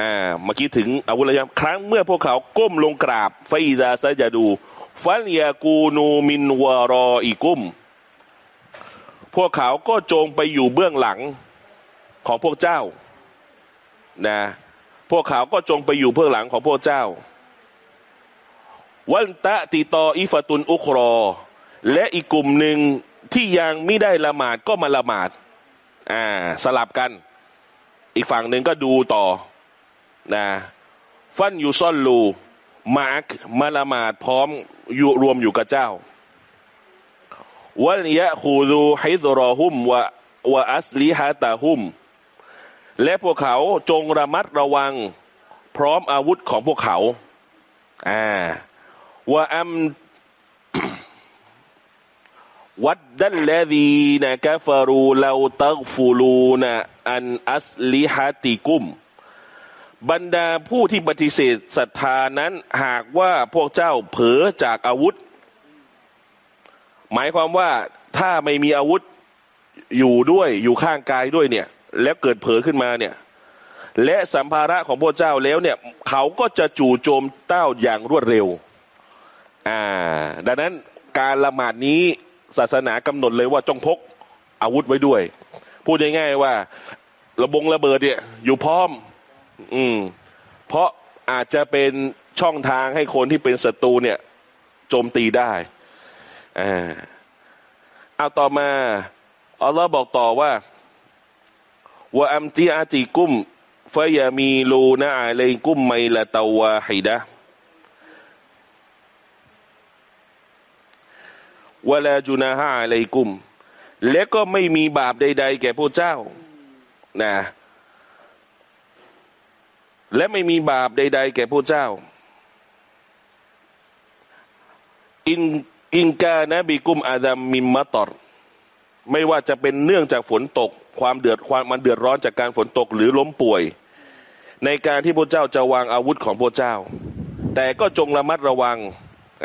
อ่าเมื่อกี้ถึงอาวุธระยะครั้งเมื่อพวกเขาก้มลงกราบฟอีดาซะยาดูฟัลยากูนูมินวารออีกุม พวกเขาก็จงไปอยู่เบื้องหลังของพวกเจ้า นะพวกเขาก็จงไปอยู่เบื้องหลังของพวกเจ้า วันตะติตออิฟตุนอุครอ และอีกกลุ่มหนึ่งที่ยังไม่ได้ละหมาดก็มาละหมาดอ่าสลับกัน อีกฝั่งหนึ่งก็ดูต่อนะฟันอยู่ซ่อนลูมาร์กมาละหมาดพร้อมอยู่รวมอยู่กับเจ้าวัลยะคูดูฮิซรอฮุมวะวะอัสลิฮะตาฮุม และพวกเขาจงระมัดระวังพร้อมอาวุธของพวกเขา อ่าวะอัมวัดดัลเลดีนะกฟารูเลาตักฟูลูนะอันอัสลิฮะติกุม บรรดาผู้ที่ปฏิเสธศรัทธานั้นหากว่าพวกเจ้าเผลอจากอาวุธ หมายความว่าถ้าไม่มีอาวุธอยู่ด้วยอยู่ข้างกายด้วยเนี่ย แล้วเกิดเผลอขึ้นมาเนี่ย และสัมภาระของพระเจ้าแล้วเนี่ย เขาก็จะจู่โจมเต้าอย่างรวดเร็ว อ่า ดังนั้นการละหมาดนี้ศาสนากำหนดเลยว่าจงพกอาวุธไว้ด้วย พูดง่ายๆว่า ระบงระเบิดเนี่ย อยู่พร้อม อืม เพราะอาจจะเป็นช่องทางให้คนที่เป็นศัตรูเนี่ยโจมตีได้อ่าเอาต่อมาอัลลอฮ์บอกต่อว่า ว่าอัมติอาติกุมฟยามีลูนะอะลัยกุมไมละตาวาฮิดะวลาจุนาฮะอะลัยกุมและก็ไม่มีบาปใด ๆ แก่พวกเจ้านะและไม่มีบาปใด ๆ แก่พวกเจ้า อินอินกานะบิกุมอาดัมมิมมะตอรไม่ว่าจะเป็นเนื่องจากฝนตก ความเดือดความมันเดือดร้อนจากการฝนตกหรือล้มป่วย ในการที่พระเจ้าจะวางอาวุธของพระเจ้า แต่ก็จงระมัดระวัง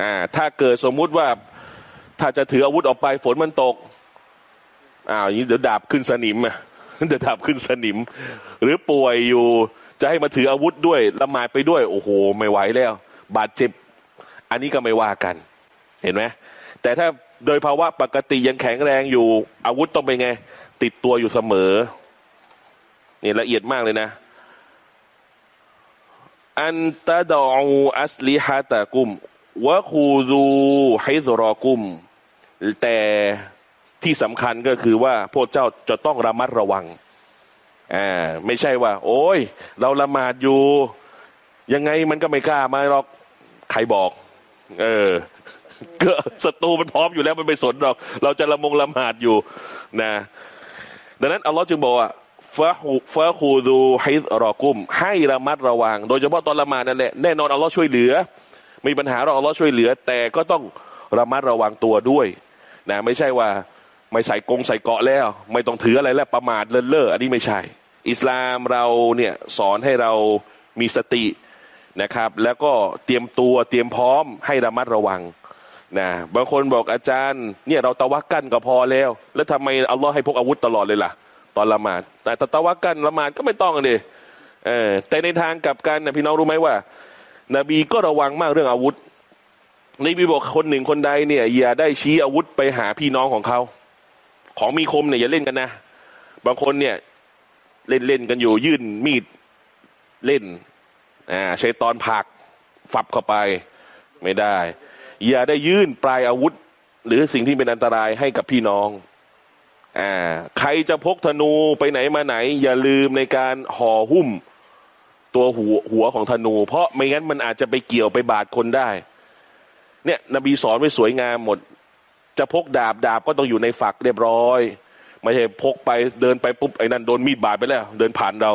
อ่าถ้าเกิดสมมุติว่าถ้าจะถืออาวุธออกไปฝนมันตกอ้าวอย่างนี้เดี๋ยวดาบขึ้นสนิมอะเดี๋ยวดาบขึ้นสนิม หรือป่วยอยู่จะให้มาถืออาวุธด้วยละหมาดไปด้วย โอ้โห ไม่ไหวแล้ว บาดเจ็บ อันนี้ก็ไม่ว่ากัน เห็นไหมแต่ถ้าโดยภาวะปกติยังแข็งแรงอยู่อาวุธต้องเป็นไง ติดตัวอยู่เสมอนี่ละเอียดมากเลยนะ อันตะดอูอัสลิฮะตะกุมวะคูดูฮิซรอกุม แต่ที่สำคัญก็คือว่าพวกเจ้าจะต้องระมัดระวังอ่าไม่ใช่ว่า โอ้ย เราละหมาดอยู่ ยังไงมันก็ไม่กล้ามาหรอกใครบอก เออก็ศัตรูมันพร้อมอยู่แล้วมันไม่สนหรอก เราจะละมงละหมาดอยู่ นะ ดังนั้นอัลลอฮ์จึงบอกว่าฟะฮูฟะฮูดูฮิรอกุม ให้ระมัดระวัง โดยเฉพาะตอนละหมาดนั่นแหละแน่นอนอัลลอฮ์ช่วยเหลือ มีปัญหาเราอัลลอฮ์ช่วยเหลือ แต่ก็ต้องระมัดระวังตัวด้วยนะไม่ใช่ว่าไม่ใส่กงใส่เกาะแล้ว ไม่ต้องถืออะไรแล้วประมาทเลินเล่ออันนี้ไม่ใช่ อิสลามเราเนี่ยสอนให้เรามีสตินะครับ แล้วก็เตรียมตัวเตรียมพร้อมให้ระมัดระวัง นะบางคนบอกอาจารย์เนี่ยเราตะวักกันก็พอแล้ว แล้วทำไมอัลลอฮ์ให้พกอาวุธตลอดเลยล่ะ ตอนละหมาดแต่ตะวักกันละหมาดก็ไม่ต้องเลยเออแต่ในทางกลับกันนะพี่น้องรู้ไหมว่า นบีก็ระวังมากเรื่องอาวุธนบีบอกคนหนึ่งคนใดเนี่ย อย่าได้ชี้อาวุธไปหาพี่น้องของเขาของมีคมเนี่ยอย่าเล่นกันนะ บางคนเนี่ย เล่นเล่นกันอยู่ยื่นมีดเล่นอ่าใช้ตอนผักฝับเข้าไป ไม่ได้ อย่าได้ยื่นปลายอาวุธ หรือสิ่งที่เป็นอันตรายให้กับพี่น้องอ่าใครจะพกธนูไปไหนมาไหน อย่าลืมในการห่อหุ้มตัวหัวหัวของธนู เพราะไม่งั้นมันอาจจะไปเกี่ยวไปบาดคนได้ เนี่ยนบีสอนไว้สวยงามหมด จะพกดาบดาบก็ต้องอยู่ในฝักเรียบร้อย ไม่ใช่พกไปเดินไปปุ๊บไอ้นั่นโดนมีดบาดไปแล้ว เดินผ่านเรา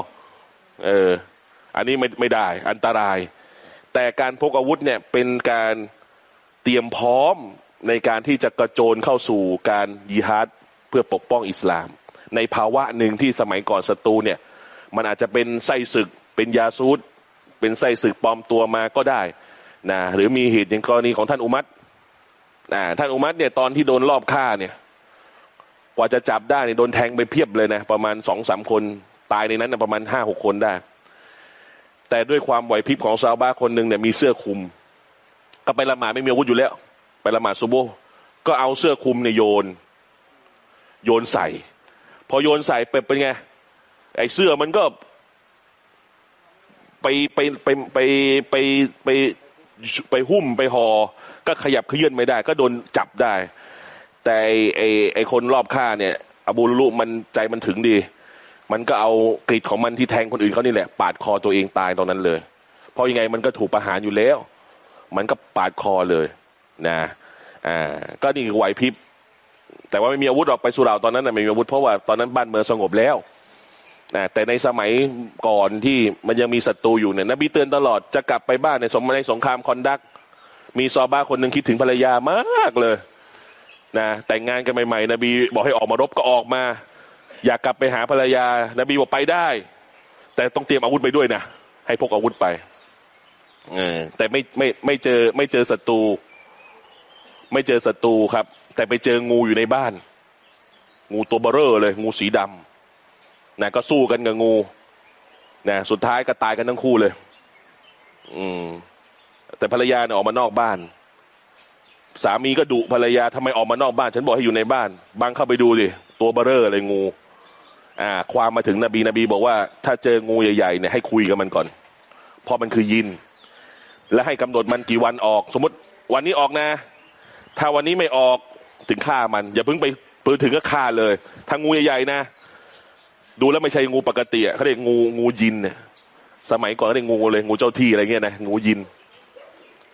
เออ อันนี้ไม่ไม่ได้ อันตราย แต่การพกอาวุธเนี่ยเป็นการ เตรียมพร้อมในการที่จะกระโจนเข้าสู่การยิฮาดเพื่อปกป้องอิสลาม ในภาวะหนึ่งที่สมัยก่อนศัตรูเนี่ย มันอาจจะเป็นไส้ศึก เป็นยาซูดเป็นไส้ศึกปลอมตัวมาก็ได้นะหรือมีเหตุอย่างกรณีของท่านอุมัตนะท่านอุมัตเนี่ยตอนที่โดนรอบฆ่าเนี่ย กว่าจะจับได้เนี่ยโดนแทงไปเพียบเลยนะประมาณสองสามคนตายในนั้นนะประมาณห้าหกคนได้ แต่ด้วยความไหวพริบของซาบ้าคนหนึ่งเนี่ยมีเสื้อคลุม ก็ไปละหมาดไม่มีอาวุธอยู่แล้ว ไปละหมาดซุโบก็เอาเสื้อคลุมเนี่ยโยน โยนใส่ พอโยนใส่เป็นเป็นไง ไอ้เสื้อมันก็ ไปไปไปไปไปไปไปหุ้มไปหอ่อก็ขยับเขยื่อนไม่ได้ ก็โดนจับได้ แต่ไอ้ไอ้คนรอบฆ่าเนี่ย อบูลุมันใจมันถึงดี มันก็เอากรีดของมันที่แทงคนอื่นเขานี่แหละ ปาดคอตัวเองตายตอนนั้นเลย เพราะยังไงมันก็ถูกประหารอยู่แล้ว มันก็ปาดคอเลยนะอ่าก็นี่คือไหวพริบ แต่ว่าไม่มีอาวุธออกไปสุราตอนนั้นนะไม่มีอาวุธเพราะว่าตอนนั้นบ้านเมืองสงบแล้วนะแต่ในสมัยก่อนที่มันยังมีศัตรูอยู่เนี่ยนบีเตือนตลอดจะกลับไปบ้านในสมในสงครามคอนดัก มีซอบ้าคนหนึ่งคิดถึงภรรยามากเลยนะแต่งงานกันใหม่ๆนบีบอกให้ออกมารบก็ออกมา อยากกลับไปหาภรรยา นบีบอกไปได้ แต่ต้องเตรียมอาวุธไปด้วยนะให้พกอาวุธไป เออแต่ไม่ไม่ไม่เจอไม่เจอศัตรู ไม่เจอศัตรูครับ แต่ไปเจองูอยู่ในบ้าน งูตัวเบอเร่อเลย งูสีดำนะก็สู้กันกับงูนะสุดท้ายก็ตายกันทั้งคู่เลย อืม แต่ภรรยาเนี่ยออกมานอกบ้าน สามีก็ดุภรรยาทำไมออกมานอกบ้าน ฉันบอกให้อยู่ในบ้าน บางเข้าไปดูดิตัวเบอเร่อเลยงู อ่า ความมาถึงนบีนบีบอกว่า ถ้าเจองูใหญ่ๆเนี่ยให้คุยกับมันก่อนเพราะมันคือยิน และให้กำหนดมันกี่วันออก สมมติวันนี้ออกนะ ถ้าวันนี้ไม่ออกถึงฆ่ามัน อย่าเพิ่งไปปืนถึงก็ฆ่าเลย ถ้างูใหญ่ๆนะ ดูแล้วไม่ใช่งูปกติเขาเรียกงูงูยินเนี่ยสมัยก่อนเขาเรียกงูเลยงูเจ้าที่อะไรเงี้ยนะงูยิน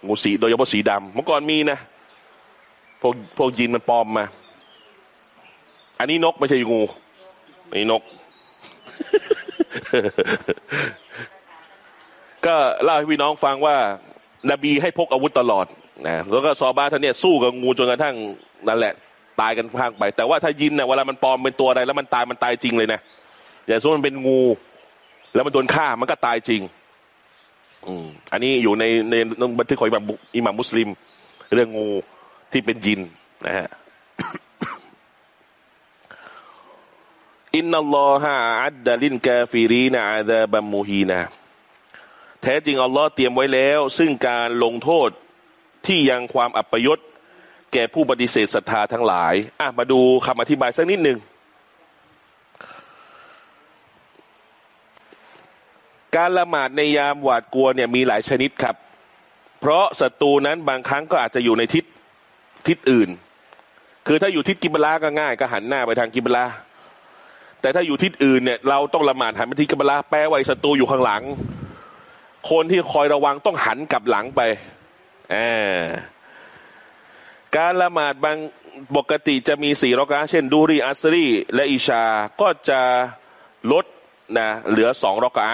งูสีโดยเฉพาะสีดำเมื่อก่อนมีนะพวกพวกยินมันปลอมมา อันนี้นกไม่ใช่งูนนี้นก ก็เล่าให้พี่น้องฟังว่า นบีให้พกอาวุธตลอดนะแล้วก็ซอบ้าท่านเนี่ยสู้กับงูจนกระทั่งนั่นแหละ ตายกันพังไป แต่ว่าถ้ายินเนี่ยเวลามันปลอมเป็นตัวอะไรแล้วมันตายมันตายจริงเลยนะอย่างสมมติมันเป็นงู แล้วมันโดนฆ่ามันก็ตายจริง อืมอันนี้อยู่ในในบันทึกของอิหม่ามอิหม่ามมุสลิม เรื่องงูที่เป็นยินนะฮะอินนัลลอฮะอัดดลินกาฟิรีนะอาดาบัมมูฮีนะ แท้จริงอัลลอฮ์เตรียมไว้แล้ว ซึ่งการลงโทษที่ยังความอัปยศแก่ผู้ปฏิเสธศรัทธาทั้งหลาย อะ มาดูคำอธิบายสักนิดหนึ่ง การละหมาดในยามหวาดกลัวเนี่ยมีหลายชนิดครับ เพราะศัตรูนั้นบางครั้งก็อาจจะอยู่ในทิศทิศอื่น คือถ้าอยู่ทิศกิบลาก็ง่ายก็หันหน้าไปทางกิบลาแต่ถ้าอยู่ทิศอื่นเนี่ยเราต้องละหมาดหันไปทิศกิบลาแปลว่าศัตรูอยู่ข้างหลัง คนที่คอยระวังต้องหันกลับหลังไปการละหมาดบางปกติจะมีสี่รอกาเช่น ดูรีอัสรีและอิชา ก็จะลดนะเหลือสองรอกา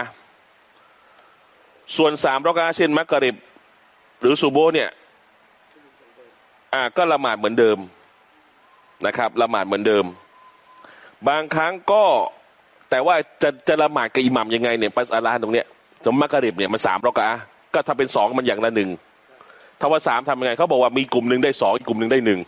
ส่วนสามรอกาเช่นมักกะริบ หรือซูโบเนี่ยอ่าก็ละหมาดเหมือนเดิมนะครับละหมาดเหมือนเดิม บางครั้งก็แต่ว่าจะจะละหมาดกับอิหมัมยังไงเนี่ยปัสอาลาตรงเนี้ย สมมักกะริบเนี่ยมันสามรอกาก็ถ้าเป็นสองมันอย่างละหนึ่งถ้าว่าสามทำยังไงเขาบอกว่ามีกลุ่มหนึ่งได้สองอีกกลุ่มหนึ่งได้หนึ่ง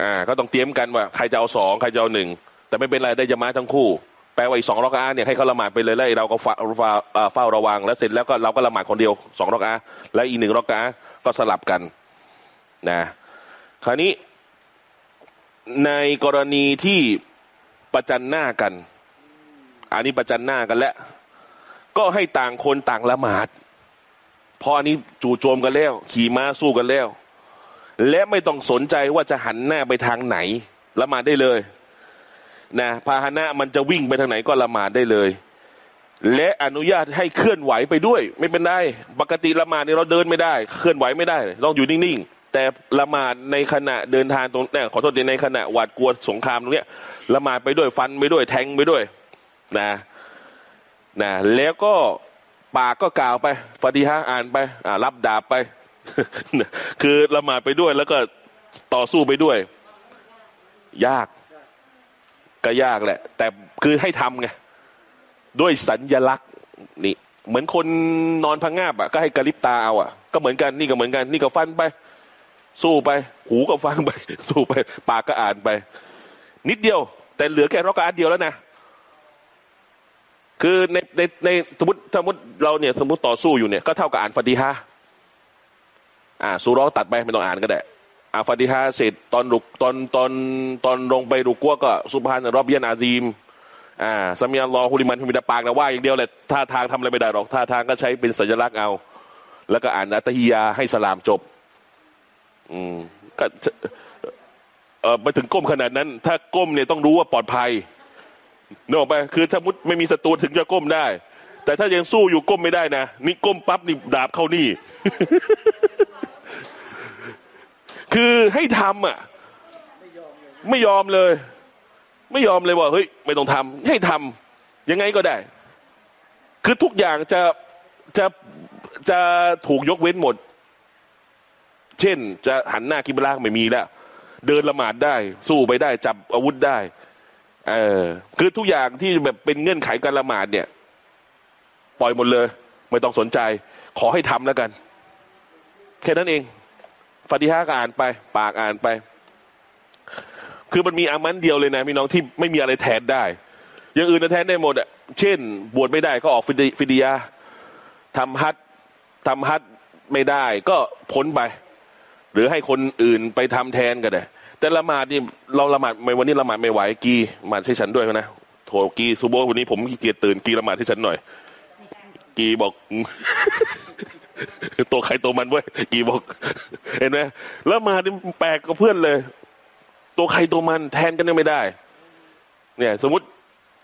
อ่าก็ต้องเตรียมกันว่าใครจะเอาสองใครจะเอาหนึ่งแต่ไม่เป็นไรได้จะมาทั้งคู่แปลว่าอีกสองรอกอาเนี่ยให้เขาละหมาดไปเลยแล้วเราก็เฝ้าเฝ้าระวังแล้วเสร็จแล้วก็เราก็ละหมาดคนเดียวสองรอกอาและอีกหนึ่งรอกอาก็สลับกันนะคราวนี้ในกรณีที่ประจันหน้ากัน อันนี้ประจันหน้ากันแล้ว ก็ให้ต่างคนต่างละหมาดพออันนี้จู่โจมกันแล้ว ขี่ม้าสู้กันแล้ว และไม่ต้องสนใจว่าจะหันหน้าไปทางไหน ละหมาดได้เลยนะพาหนะมันจะวิ่งไปทางไหนก็ละหมาดได้เลย และอนุญาตให้เคลื่อนไหวไปด้วย ไม่เป็นได้ปกติละหมาดเนี่ยเราเดินไม่ได้ เคลื่อนไหวไม่ได้ต้องอยู่นิ่งๆแต่ละหมาดในขณะเดินทางตรงนี้ขอโทษในขณะหวาดกลัวสงครามตรงเนี้ยละหมาดไปด้วยฟันไปด้วยแทงไปด้วย นะ นะแล้วก็ปากก็กล่าวไปฟาติฮะอ่านไปอ่ารับดาบไป คือละหมาดไปด้วยแล้วก็ต่อสู้ไปด้วย ยาก ก็ยากแหละ แต่คือให้ทำไงด้วยสัญญลักษณ์นี่เหมือนคนนอนพังงาบอะก็ให้กระลิบตาเอาอะก็เหมือนกันนี่ก็เหมือนกัน นี่ก็ฟันไป สู้ไป หูก็ฟังไป สู้ไป ปากก็อ่านไป นิดเดียว แต่เหลือแค่รอกอาดเดียวแล้วนะ คือในในในสมมติสมมติเราเนี่ยสมมติต่อสู้อยู่เนี่ยก็เท่ากับอ่านฟาติฮะอ่าสูเร้อตัดไปไม่ต้องอ่านก็ได้อ่าฟาติฮะเสร็จตอนรุกตอนตอนตอนลงไปรุกัวก็สุภานรอบเบียนอาซีมอ่าสมีอัลลอฮุลิมันฮุมิดาปากนะว่าอย่างเดียวแหละท่าทางทำอะไรไม่ได้หรอกท่าทางก็ใช้เป็นสัญลักษณ์เอา แล้วก็อ่านอัตฮิยาให้สลามจบ อืมก็เออไปถึงก้มขนาดนั้น ถ้าก้มเนี่ยต้องรู้ว่าปลอดภัย นึกออกไปคือถ้ามุดไม่มีศัตรูถึงจะก้มได้ แต่ถ้ายังสู้อยู่ก้มไม่ได้นะนี่ก้มปั๊บนี่ดาบเข้านี่ คือให้ทำอะ ไม่ยอมเลย ไม่ยอมเลยว่าเฮ้ยไม่ต้องทำให้ทำยังไงก็ได้ คือทุกอย่างจะจะจะถูกยกเว้นหมด เช่น จะหันหน้ากิบลาไม่มีแล้วเดินละหมาดได้ สู้ไปได้ จับอาวุธได้ เออคือทุกอย่างที่แบบเป็นเงื่อนไขการละหมาดเนี่ย ปล่อยหมดเลย ไม่ต้องสนใจ ขอให้ทำแล้วกัน แค่นั้นเองฟาติฮะก็อ่านไป ปากอ่านไป คือมันมีอามันเดียวเลยนะพี่น้องที่ไม่มีอะไรแทนได้ อย่างอื่นนะแทนได้หมดอะเช่น บวชไม่ได้ก็ออกฟิดิฟิดียาทำฮัททำฮัทไม่ได้ก็พ้นไป หรือให้คนอื่นไปทำแทนก็ได้ แต่ละหมาดนี่เราละหมาดไม่วันนี้ละหมาดไม่ไหวกีมาให้ฉันด้วยนะโถกีซูโบวันนี้ผมเกียจตื่นกีละหมาดให้ฉันหน่อย กีบอกตัวใครตัวมันเว้ยกีบอก เห็นไหมแล้วมานี่แปลกกับเพื่อนเลย ตัวใครตัวมันแทนกันยังไม่ได้ เนี่ย สมมติ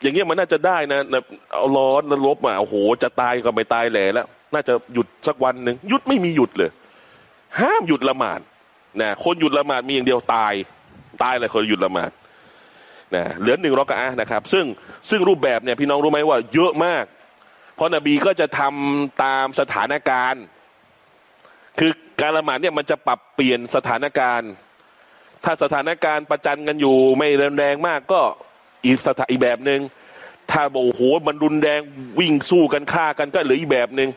อย่างเงี้ยมันน่าจะได้นะนะเอาร้อนแล้วลบมาโอ้โห จะตายก็ไม่ตายแหล่แล้ว น่าจะหยุดสักวันหนึ่งหยุดไม่มีหยุดเลย ห้ามหยุดละหมาด นะคนหยุดละหมาดมีอย่างเดียวตาย ตายเลยคนหยุดละหมาดนะเหลือหนึ่งรอกะอะห์นะครับ ซึ่งซึ่งรูปแบบเนี่ยพี่น้องรู้ไหมว่าเยอะมาก เพราะนบีก็จะทำตามสถานการณ์ คือการละหมาดเนี่ยมันจะปรับเปลี่ยนสถานการณ์ ถ้าสถานการณ์ประจันกันอยู่ไม่แรงมากก็อีกสถานอีกแบบหนึ่งถ้าบอกโอ้โหมันรุนแรงวิ่งสู้กันฆ่ากันก็เหลืออีกแบบหนึ่ง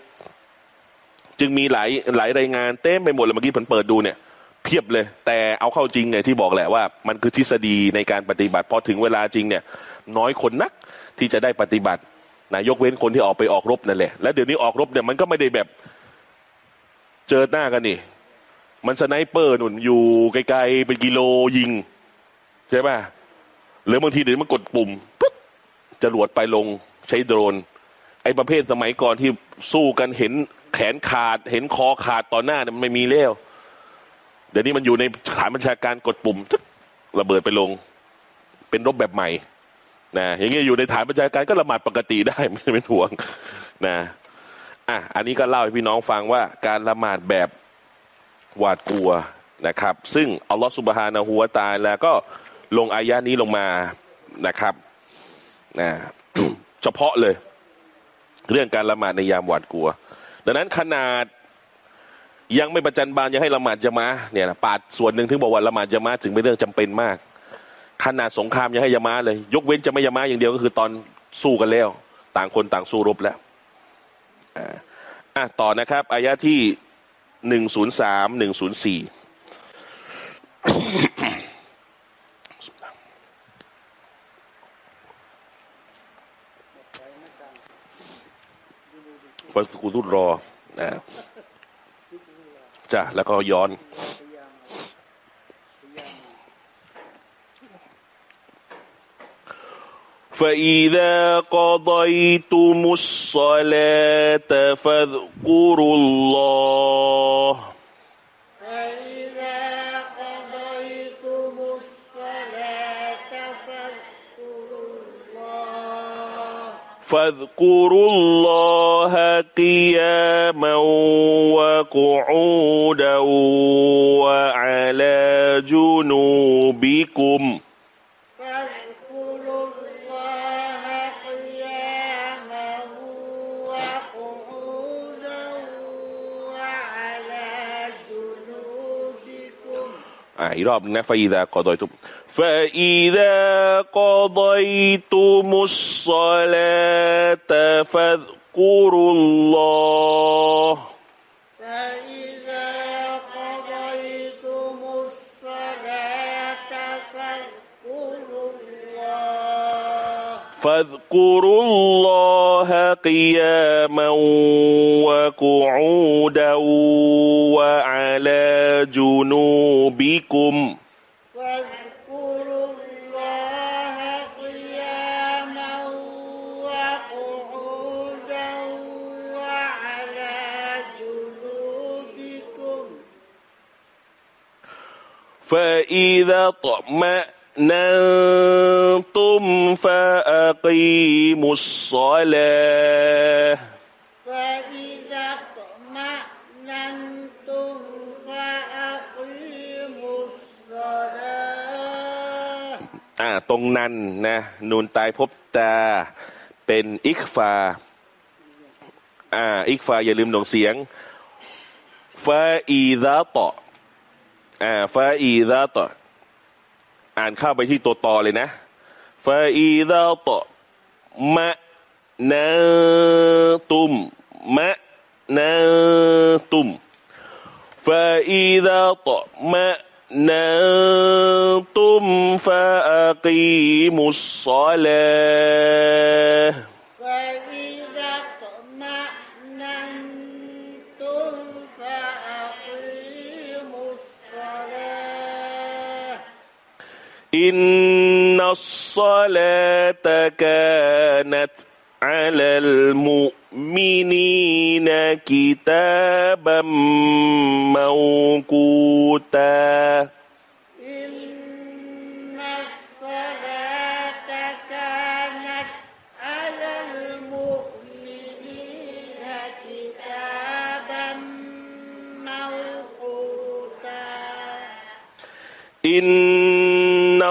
จึงมีหลายหลายรายงานเต็มไปหมดเลยเมื่อกี้ผมเปิดดูเนี่ย เพียบเลย แต่เอาเข้าจริงเนี่ยที่บอกแหละว่า มันคือทฤษฎีในการปฏิบัติพอถึงเวลาจริงเนี่ย น้อยคนนักที่จะได้ปฏิบัตินะยกเว้นคนที่ออกไปออกรบนั่นแหละแล้วเดี๋ยวนี้ออกรบเนี่ยมันก็ไม่ได้แบบเจอหน้ากันนี่ มัน sniper หนุนอยู่ไกลๆเป็นกิโลยิง ใช่ป่ะหรือบางทีเดี๋ยวมันกดปุ่มปุ๊บจรวดไปลงใช้โดรน ไอ้ประเภทสมัยก่อนที่สู้กันเห็นแขนขาด เห็นคอขาดต่อหน้าเนี่ยมันไม่มีแล้ว เดี๋ยวนี้มันอยู่ในฐานบัญชาการกดปุ่มระเบิดไปลง เป็นรบแบบใหม่นะอย่างเงี้ยอยู่ในฐานประชาการก็ละหมาดปกติได้ไม่เป็นห่วงนะอะอันนี้ก็เล่าให้พี่น้องฟังว่าการละหมาดแบบหวาดกลัวนะครับ ซึ่งอัลลอฮฺสุบฮานะฮูวตายแล้วก็ลงอายะนี้ลงมานะครับนะเฉพาะเลย เรื่องการละหมาดในยามหวาดกลัว ดังนั้นขนาด ยังไม่ประจันบานยังให้ละหมาดจะมาเนี่ยนะปาดส่วนหนึ่งถึงบอกว่าละหมาดจะมาถึงเป็นเรื่องจำเป็นมาก ขนาดสงครามยังให้ยามาเลย ยกเว้นจะไม่ยามาอย่างเดียวก็คือตอนสู้กันแล้ว ต่างคนต่างสู้รบแล้วอ่าอะต่อนะครับอายะที่หนึ่งศูนย์สามหนึ่งศูนย์สี่วันสกุตุรออ่า จ้ะแล้วก็ย้อน فإذا قضيتم الصلاة فاذكروا الله فإذا فاذكروا الله قياما وقعودا وعلى جنوبكم. آه فإذا قضيتم الصلاة فاذكروا الله فإذا قضيتم الصلاة فاذكروا الله فاذكروا الله قياما وقعودا وعلى جنوبكم فإذا اطمأننتم فأقيموا الصلاة فإذا اطمأننتم فأقيموا الصلاة อ่าตรงนั้นนะนูนตายพบตาเป็นอิกฟาอ่าอิกฟาอย่าลืมหนงเสียงฟาอีดาตอ อ่าฟาอีซาตออ่านเข้าไปที่ตัวตอเลยนะฟาอีซาตอมะนตุมมะนตุมฟาอีซาตอมะนตุมฟาอีมุสซาล إن الصلاة كانت على المؤمنين كتابا موقوتا. إن الصلاة كانت على المؤمنين كتابا موقوتا. إن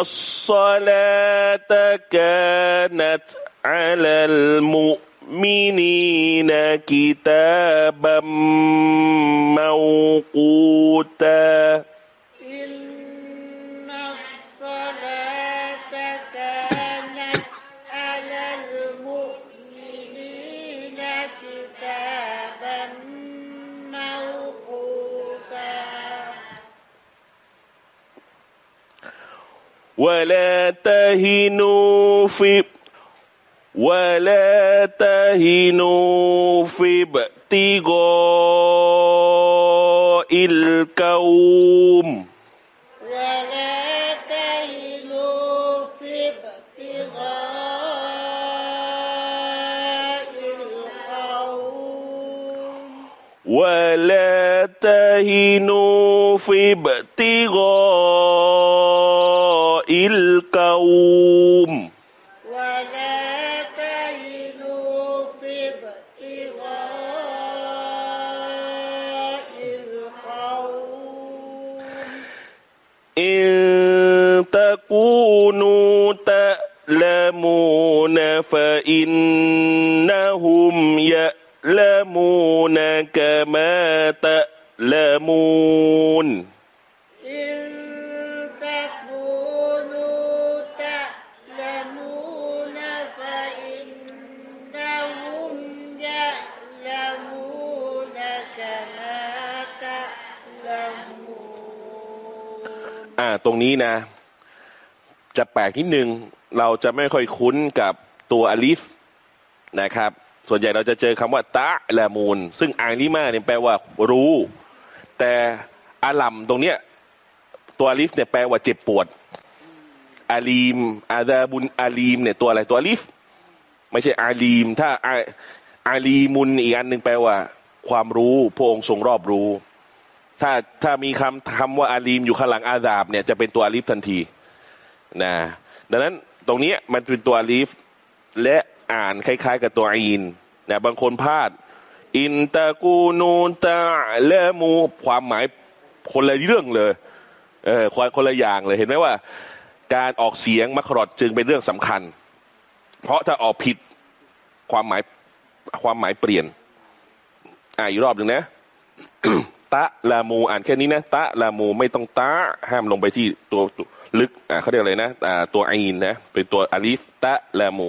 الصلاة كانت على المؤمنين كتابا موقوتا. ولا تهنوا في ولا تهنوا في ابتغاء القوم. ولا تهنوا في ابتغاء القوم. ولا تهنوا في ابتغاء فإنهم يألمون كما تألمون إن تكونوا تعلمون فإنهم يعلمون كما تعلمون อ่า ตรงนี้นะ จะแปลกนิดนึง เราจะไม่ค่อยคุ้นกับ ตัวอลิฟนะครับ ส่วนใหญ่เราจะเจอคำว่าตะละมูล ซึ่งอาลิมาเนี่ยแปลว่ารู้ แต่อาลัมตรงเนี้ยตัวอลิฟเนี่ยแปลว่าเจ็บปวดอาลีมอาดาบุนอาลีมเนี่ยตัวอะไรตัวอลิฟไม่ใช่อาลีม ถ้าอาอาลีมุนอีกอันหนึ่งแปลว่า ความรู้พระองค์ทรงรอบรู้ ถ้าถ้ามีคำคำว่าอาลีมอยู่ข้างหลังอาดาบเนี่ยจะเป็นตัวอลีฟทันทีนะดังนั้นตรงเนี้ยมันเป็นตัวอลีฟ และอ่านคล้าย ๆ กับตัวอีนนะบางคนพลาด อินตะกูนูตะและมูความหมายคนละเรื่องเลย เออคนคนละอย่างเลยเห็นไหมว่า การออกเสียงมัครอดจึงเป็นเรื่องสำคัญ เพราะถ้าออกผิดความหมายความหมายเปลี่ยน อ่าอีกรอบหนึ่งนะตะลามูอ่านแค่นี้นะ ตะลามูไม่ต้องตะห้ามลงไปที่ตัวลึกอ่าเขาเรียกอะไรนะอ่าตัวไอน์นะเป็นตัวอาลิฟตะลามู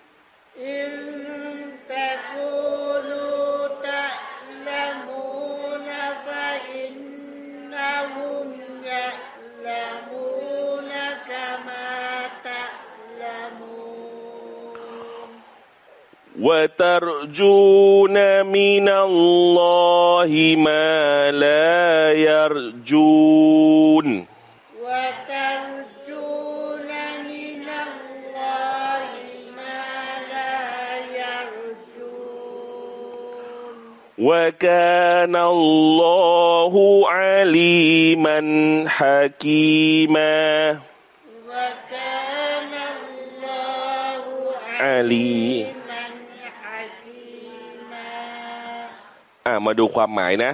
وترجون من الله ما لا يرجون. وترجون من الله ما لا يرجون. وكان الله عليما حكيما. وكان الله علي- عليما อ่ามาดูความหมายนะ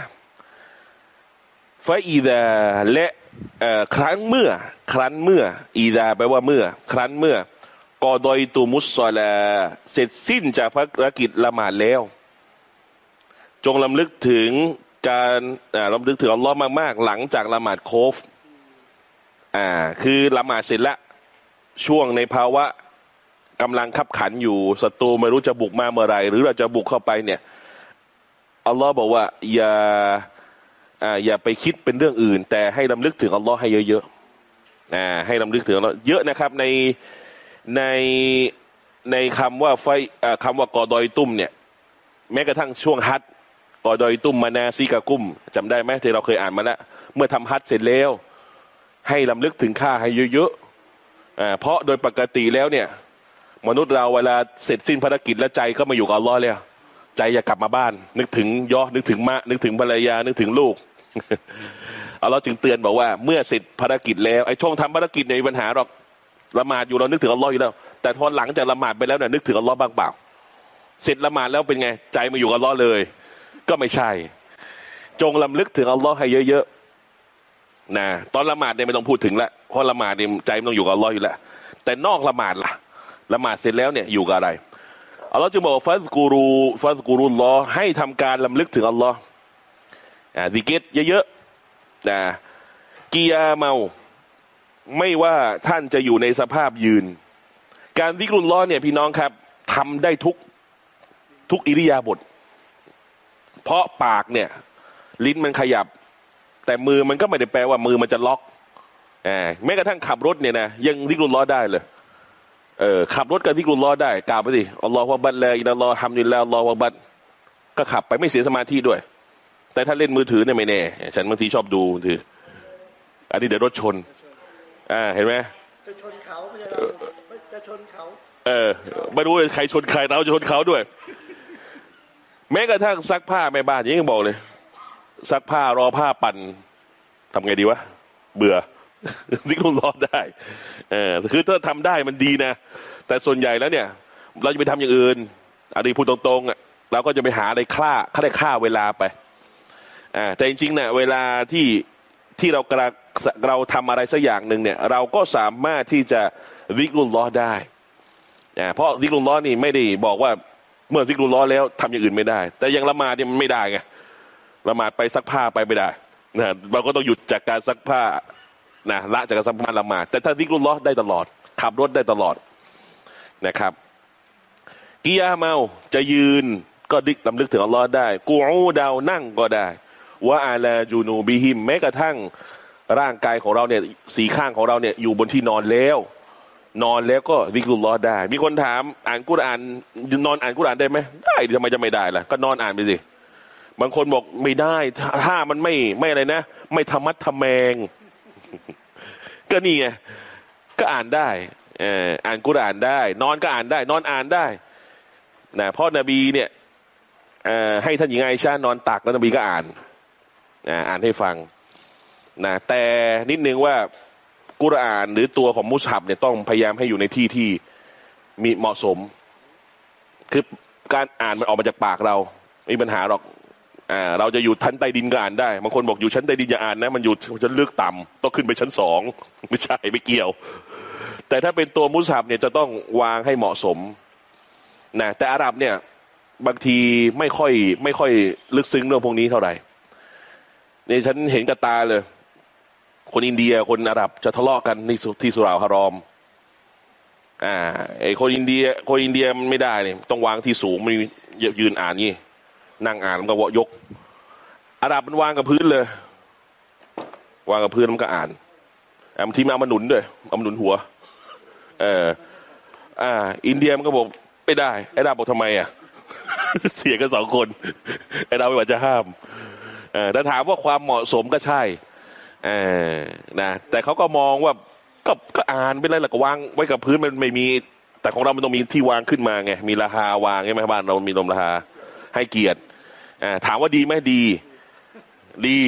ฟาอีดาและครั้นเมื่อ ครั้นเมื่อ อีดาแปลว่าเมื่อ ครั้นเมื่อกอดอยตูมุสซอลาเสร็จสิ้นจากภารกิจละหมาดแล้ว จงลำลึกถึงการลำลึกถึงอัลลอฮ์มาก ๆ หลังจากละหมาดโคฟอ่าคือละหมาดเสร็จละช่วงในภาวะกำลังขับขันอยู่ศัตรูไม่รู้จะบุกมาเมื่อไรหรือเราจะบุกเข้าไปเนี่ย อัลลอฮ์บอกว่า อย่าอย่าไปคิดเป็นเรื่องอื่น แต่ให้ลำลึกถึงอัลลอฮ์ให้เยอะๆอ่าให้ลำลึกถึงอัลลอฮ์เยอะนะครับ ในในในคำว่าไฟคำว่ากอดอยตุ้มเนี่ย แม้กระทั่งช่วงฮัทกอดอยตุ้มมานาซีกะกุ้มจำได้ไหมที่เราเคยอ่านมาแล้วเมื่อทำฮัทเสร็จแล้ว ให้ลำลึกถึงค่าให้เยอะๆอ่าเพราะโดยปกติแล้วเนี่ย มนุษย์เราเวลาเสร็จสิ้นภารกิจแล้วใจก็มาอยู่กับอัลลอฮ์แล้ว ใจอยากกลับมาบ้าน นึกถึงยอนึกถึงมะ นึกถึงภรรยา นึกถึงลูกเอาเราจึงเตือนบอกว่าเมื่อเสร็จภารกิจแล้วไอ้ช่วงทำภารกิจในยมีปัญหาหรอกละหมาดอยู่เรานึกถึงอัลลอฮ์อยู่แล้ว แต่พอหลังจากละหมาดไปแล้วเนี่ยนึกถึงอัลลอฮ์บ้างเปล่า เสร็จละหมาดแล้วเป็นไง ใจมาอยู่กับอัลลอฮ์เลย ก็ไม่ใช่ จงลำลึกถึงอัลลอฮ์ให้เยอะๆนะตอนละหมาดเนี่ยไม่ต้องพูดถึงละเพราะละหมาดเนี่ยใจมันต้องอยู่กับอัลลอฮ์อยู่แล้วแต่นอกละหมาดล่ะละหมาดเสร็จแล้วเนี่ยอยู่กับอะไร อัลลอฮ์จึงบอกฟัสกูรูฟัสกูรุลลอฮ์ให้ทำการลำลึกถึงอัลลอฮ์อ่าดิเกตเยอะๆนะกียาเมาไม่ว่าท่านจะอยู่ในสภาพยืน การดิกรุลลอฮ์เนี่ยพี่น้องครับทำได้ทุกทุกอิริยาบถเพราะปากเนี่ย ลิ้นมันขยับ แต่มือมันก็ไม่ได้แปลว่ามือมันจะล็อกแม้กระทั่งขับรถเนี่ยนะยังดิกรุลลอฮ์ได้เลย เออขับรถกันที่กรุลล้อได้กล่าวไปสิอัลลอฮฺวะบัดลาอิลลัลลอฮ์ทำดิลลาอัลลอฮฺวะบัดก็ขับไปไม่เสียสมาธิด้วย แต่ถ้าเล่นมือถือเนี่ยไม่แน่ ฉันบางทีชอบดูมือถือ อันนี้เดี๋ยวรถชน อ่าเห็นไหมจะชนเขาไม่ใช่เราจะชนเขา เออ ไม่รู้ว่าใครชนใครเราจะชนเขาด้วย แม้กระทั่งซักผ้าแม่บ้านยังบอกเลย ซักผ้ารอผ้าปั่นทำไงดีวะเบื่อ ซิกรุลรอได้เออคือถ้าทำได้มันดีนะ แต่ส่วนใหญ่แล้วเนี่ย เราจะไปทำอย่างอื่นอันนี้พูดตรงๆอะเราก็จะไปหาอะไรฆ่าเขาได้ฆ่าเวลาไปอ่าแต่จริงๆเนี่ยเวลาที่ที่เรากระเราทำอะไรสักอย่างหนึ่งเนี่ย เราก็สามารถที่จะซิกรุลรอได้อ่าเพราะซิกรุลล้อนี่ไม่ได้บอกว่าเมื่อซิกรุลล้อแล้วทำอย่างอื่นไม่ได้ แต่ยังละหมาดเนี่ยมันไม่ได้ไงละหมาดไปซักผ้าไปไม่ได้นะเราก็ต้องหยุดจากการซักผ้า นะละจากการซักผ้าละหมาดแต่ถ้าซิกรุลล้อได้ตลอด ขับรถได้ตลอดนะครับกิยาเมาจะยืนก็ดิกลำลึกถึงอัลลอฮ์ได้กูอูดาวนั่งก็ได้ว่าอาลาจูนูบิฮิมแม้กระทั่งร่างกายของเราเนี่ยสีข้างของเราเนี่ยอยู่บนที่นอนแล้ว นอนแล้วก็ซิกรุลลอฮ์ได้ มีคนถามอ่านกุรอานนอนอ่านกุรอานได้ไหมได้ทำไมจะไม่ได้ล่ะก็นอนอ่านไปสิบางคนบอกไม่ได้ ถ้าถ้ามันไม่ไม่อะไรนะ ไม่ธรรมัดทะแมง ก็นี่ไงก็อ่านได้อ่านกุรอานได้ นอนก็อ่านได้ นอนอ่านได้นะพราะนบีเนี่ยให้ท่านหญิงไอชานอนตักแล้วนบีก็อ่านอ่านให้ฟังนะแต่นิดนึงว่ากุรอานหรือตัวของมุสฮับเนี่ยต้องพยายามให้อยู่ในที่ที่มีเหมาะสม คือการอ่านมันออกมาจากปากเราไม่มีปัญหาหรอก อ่าเราจะอยู่ชั้นใต้ดินก็อ่านได้บางคนบอกอยู่ชั้นใต้ดินอย่าอ่านนะมันอยู่ชั้นลึกต่ำต้องขึ้นไปชั้นสองไม่ใช่ไม่เกี่ยว แต่ถ้าเป็นตัวมุสฮับเนี่ยจะต้องวางให้เหมาะสมนะแต่อาหรับเนี่ยบางทีไม่ค่อยไม่ค่อยลึกซึ้งเรื่องพวกนี้เท่าไหร่นี่ฉันเห็นกับตาเลย คนอินเดียคนอาหรับจะทะเลาะกันที่สุที่สุเหราฮารอม อ่าไอคนอินเดีย คนอินเดียมันไม่ได้เนี่ยต้องวางที่สูงมันยืนอ่านงี้ นั่งอ่านมันก็วยกอาหรับมันวางกับพื้นเลย วางกับพื้นมันก็อ่านอ่าบางทีมันเอามาหนุนด้วยเอามาหนุนหัว เออ อ่า อินเดียมันก็บอกไม่ได้ไอ้ดาบอกทำไมอะเสียกันสองคนไอ้ดาไม่ว่าจะห้ามเออแต่ถามว่าความเหมาะสมก็ใช่เออนะแต่เขาก็มองว่าก็ก็อ่านไปเลยแหละก็วางไว้กับพื้นมันไม่มี แต่ของเรามันต้องมีที่วางขึ้นมาไงมีราคาวางใช่ไหมบ้านเรามีลมราคาให้เกียรติ ถามว่าดีไหมดี ดี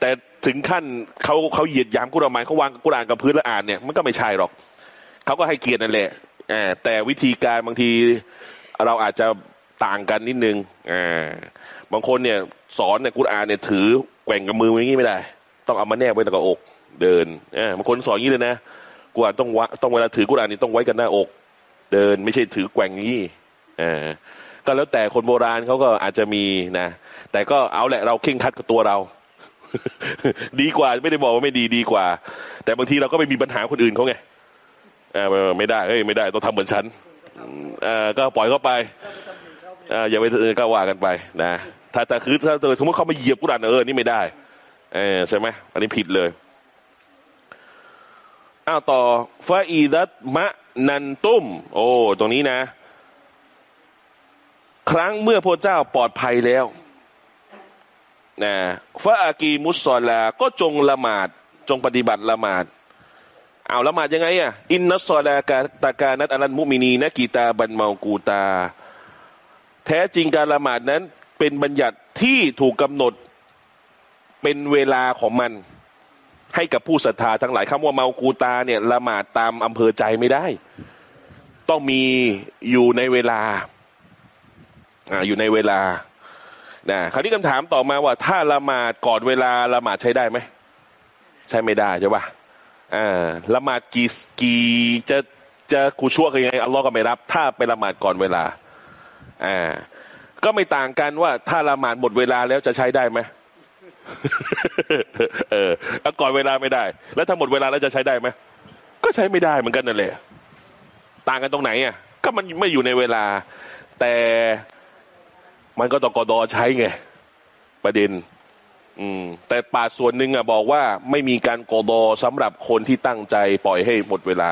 แต่ถึงขั้นเขาเขาเหยียดยามกุรอานเขาวางกุรอานกับพื้นแล้วอ่านเนี่ยมันก็ไม่ใช่หรอกเขาก็ให้เกียรตินั่นแหละแต่วิธีการบางทีเราอาจจะต่างกันนิดนึงบางคนเนี่ยสอนเนี่ยกุรอานเนี่ยถือแกว่งกับมืออย่างนี้ไม่ได้ ต้องเอามาแนบไว้กับอก เดินอบางคนสอนอย่างนี้เลยนะกุรอานต้องวะต้องเวลาถือกุรอานนี่ต้องไว้กันหน้าอก เดินไม่ใช่ถือแกว่งอย่างนี้อ่า ก็แล้วแต่คนโบราณเขาก็อาจจะมีนะ แต่ก็เอาแหละเราเข่งคัดกับตัวเรา ดีกว่าไม่ได้บอกว่าไม่ดีดีกว่า แต่บางทีเราก็ไม่มีปัญหาคนอื่นเขาไงอ่าไม่ได้เฮ้ยไม่ได้ต้องทำเหมือนฉันอ่าก็ปล่อยเขาไปอ่าอย่าไปเออก็ว่ากันไปนะถ้าแต่คือถ้าสมมติเขามาเหยียบกุรานเออนี่ไม่ได้เออใช่ไหมอันนี้ผิดเลยอ้าวต่อฟาอีดัตมะนันตุ้มโอ้ ตรงนี้นะ ครั้งเมื่อพระเจ้าปลอดภัยแล้วนะฟาอากีมุสซอลา ก็จงละหมาดจงปฏิบัติละหมาด เอาละหมาดยังไงอะ อินนัสซอลากาตากานัตอัลันมุมินีนะกีตาบันเมากูตา แท้จริงการละหมาดนั้น เป็นบัญญัติที่ถูกกำหนดเป็นเวลาของมัน ให้กับผู้ศรัทธาทั้งหลายคำว่าเมากูตาเนี่ยละหมาดตามอำเภอใจไม่ได้ ต้องมีอยู่ในเวลา ออยู่ในเวลานะคราวนี้คำถามต่อมาว่า ถ้าละหมาดก่อนเวลาละหมาดใช้ได้ไหมใช้ไม่ได้ใช่ปะอ่าละหมาดกี่กี่จะจะคูชั่วยังไงอัลลอฮ์ก็ไม่รับ ถ้าไปละหมาดก่อนเวลาอ่าก็ไม่ต่างกันว่าถ้าละหมาดหมดเวลาแล้วจะใช้ได้ไหมเออก่อนเวลาไม่ได้ แล้วถ้าหมดเวลาแล้วจะใช้ได้ไหมก็ใช้ไม่ได้เหมือนกันนั่นแหละ ต่างกันตรงไหนอะก็มันไม่อยู่ในเวลา แต่ มันก็ต้องกดอใช้ไงประเด็น อืม แต่ป่าส่วนหนึ่งอะบอกว่าไม่มีการกดอสำหรับคนที่ตั้งใจปล่อยให้หมดเวลา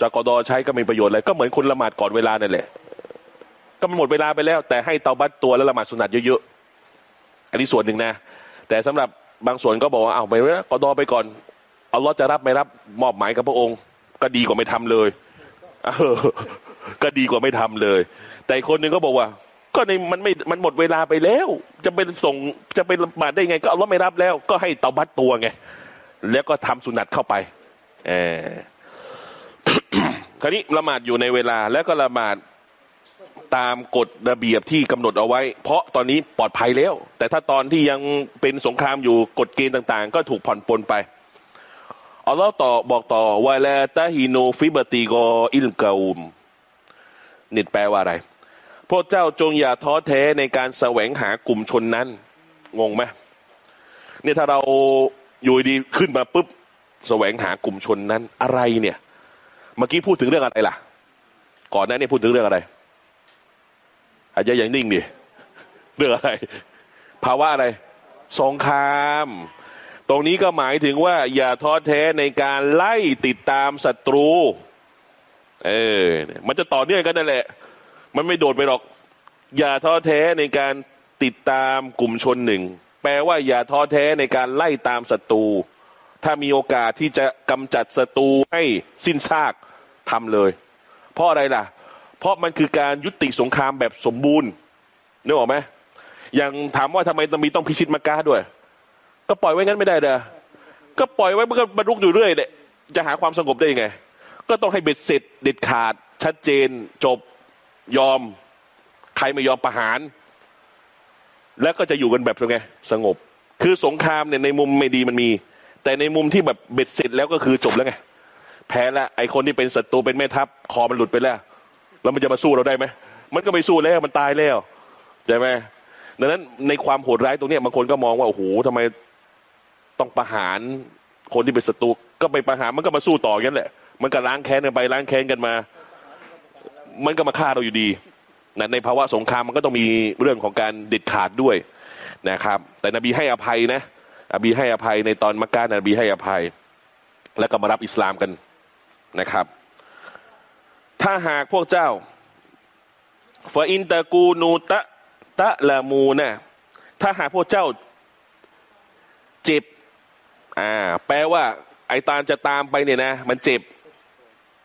จะกอดอใช้ก็ไม่ประโยชน์อะไรก็เหมือนคนละหมาดก่อนเวลานั่นแหละก็มันหมดเวลาไปแล้ว แต่ให้เตาบัตตัวแล้วละหมาดสุนัตเยอะๆอันนี้ส่วนหนึ่งนะ แต่สำหรับบางส่วนก็บอกว่าเอาไปแล้วกดอไปก่อนอัลลอฮ์จะรับไม่รับมอบหมายกับพระองค์ ก็ดีกว่าไม่ทำเลยเออก็ดีกว่าไม่ทำเลย แต่คนหนึ่งก็บอกว่า ก็ในมันไม่มันหมดเวลาไปแล้ว จะเป็นส่งจะเป็นละหมาดได้ไง ก็อัลลอฮ์ไม่รับแล้ว ก็ให้เตาบัตตัวไง แล้วก็ทำสุนัตเข้าไป เออคราวนี้ละหมาดอยู่ในเวลา แล้วก็ละหมาดตามกฎระเบียบที่กำหนดเอาไว้ เพราะตอนนี้ปลอดภัยแล้ว แต่ถ้าตอนที่ยังเป็นสงครามอยู่กฎเกณฑ์ต่าง ๆ ก็ถูกผ่อนปลนไปอัลลอฮ์ต่อบอกต่อว่าลาตาฮิโนฟิบติโกอิลกาอุมนิดแปลว่าอะไร พระเจ้าจงอย่าท้อแท้ในการแสวงหากลุ่มชนนั้น งงไหมเนี่ยถ้าเราอยู่ดีขึ้นมาปุ๊บแสวงหากลุ่มชนนั้น อะไรเนี่ย เมื่อกี้พูดถึงเรื่องอะไรล่ะ ก่อนหน้านี้พูดถึงเรื่องอะไร อาจจะยังนิ่งดิเรื่องอะไร ภาวะอะไรสงคราม ตรงนี้ก็หมายถึงว่า อย่าท้อแท้ในการไล่ติดตามศัตรู เออ มันจะต่อเนื่องกันนั่นแหละ มันไม่โดดไปหรอก อย่าท้อแท้ในการติดตามกลุ่มชนหนึ่ง แปลว่าอย่าท้อแท้ในการไล่ตามศัตรู ถ้ามีโอกาสที่จะกำจัดศัตรูให้สิ้นซากทำเลย เพราะอะไรล่ะ เพราะมันคือการยุติสงครามแบบสมบูรณ์นึกออกไหมอย่างถามว่าทำไมต้องมีต้องพิชิตมักกะด้วย ก็ปล่อยไว้งั้นไม่ได้เด้อก็ปล่อยไว้มันก็บรรลุอยู่เรื่อยเนี่ยจะหาความสงบได้ยังไง ก็ต้องให้เบ็ดเสร็จเด็ดขาดชัดเจนจบ ยอมใครไม่ยอมประหาร แล้วก็จะอยู่กันแบบไงสงบ คือสงครามเนี่ยในมุมไม่ดีมันมี แต่ในมุมที่แบบเบ็ดเสร็จแล้วก็คือจบแล้วไงแพ้แล้วไอคนที่เป็นศัตรูเป็นแม่ทัพคอมันหลุดไปแล้ว แล้วมันจะมาสู้เราได้ไหมมันก็ไม่สู้แล้วมันตายแล้วใช่ไหมดังนั้นในความโหดร้ายตรงนี้บางคนก็มองว่าโอ้โหทำไมต้องประหารคนที่เป็นศัตรูก็ไปประหารมันก็มาสู้ต่อกันแหละ มันก็ล้างแค้นกันไปล้างแค้นกันมา มันก็มาฆ่าเราอยู่ดีนะในภาวะสงครามมันก็ต้องมีเรื่องของการเด็ดขาดด้วยนะครับ แต่นบีให้อภัยนะนบีให้อภัยในตอนมักกะนบีให้อภัย แล้วก็มารับอิสลามกันนะครับ ถ้าหากพวกเจ้าฟาอินตะกูนูตะตะละมูนะถ้าหากพวกเจ้าเจ็บอ่าแปลว่า ไอตามจะตามไปเนี่ยนะ มันเจ็บ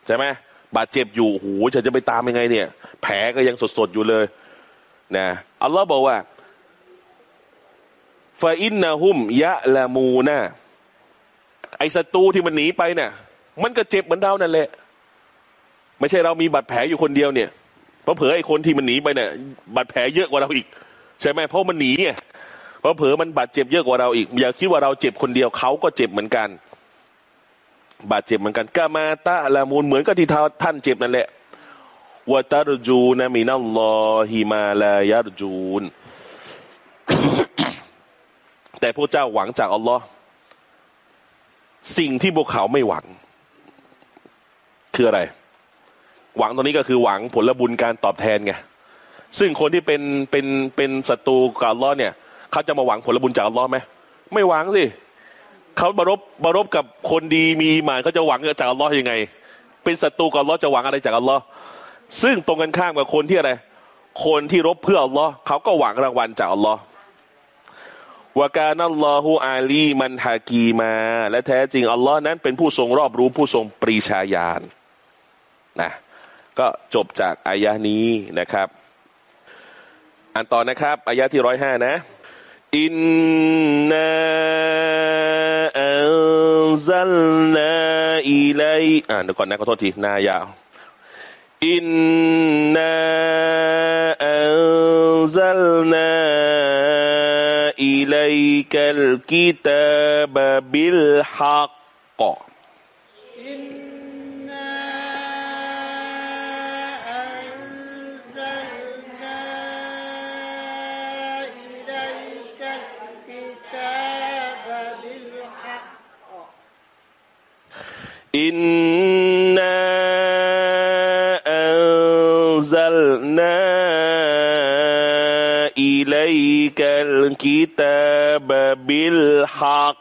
ใช่ไหม บาดเจ็บอยู่โหฉันจะไปตามยังไง เนี่ย แผลก็ยังสดๆอยู่เลย นะอัลลอฮ์บอกว่าฟาอินนาหุมยะละมูนะไอ้ศัตรูที่มันหนีไปเนี่ยมันก็เจ็บเหมือนเรานั่นแหละ ไม่ใช่เรามีบาดแผลอยู่คนเดียวเนี่ยเพราะเผอไอ้คนที่มันหนีไปเนี่ยบาดแผลเยอะกว่าเราอีก ใช่ไหมเพราะมันหนีไงเพราะเผอมันบาดเจ็บเยอะกว่าเราอีกอย่าคิดว่าเราเจ็บคนเดียวเขาก็เจ็บเหมือนกัน บาดเจ็บเหมือนกันกามาตะละมูลเหมือนกับที่ท่านเจ็บนั่นแหละวตารจูนะมินัลลอฮิมาลายารจูน แต่พระเจ้าหวังจากอัลลอฮ์สิ่งที่พวกเขาไม่หวัง คืออะไร หวังตรงนี้ก็คือหวังผลบุญการตอบแทนไงซึ่งคนที่เป็นเป็นเป็นศัตรูกับอัลลอฮ์เนี่ย เขาจะมาหวังผลบุญจากอัลลอฮ์ไหมไม่หวังสิ เขาบารบบารบกับคนดีมีหมานเขาจะหวังจากอัลลอฮ์ยังไง เป็นศัตรูกับอัลลอฮ์จะหวังอะไรจากอัลลอฮ์ซึ่งตรงกันข้ามกับคนที่อะไร คนที่รบเพื่ออัลลอฮ์เขาก็หวังรางวัลจากอัลลอฮ์วากานัลลอฮุอาลีมันฮากีมา และแท้จริงอัลลอฮ์นั้นเป็นผู้ทรงรอบรู้ผู้ทรงปรีชาญาณนะก็จบจากอายะนี้นะครับอ่านต่อนะครับอายะที่ร้อยห้านะ อินนาอัลซัลนาอิไลอ่านเดี๋ยวก่อนนะขอโทษทีนายาวอินนาอัลซัลนาอิไลกัลกิตาบบิลฮักก إنا إنا أنزلنا إليك الكتاب بالحق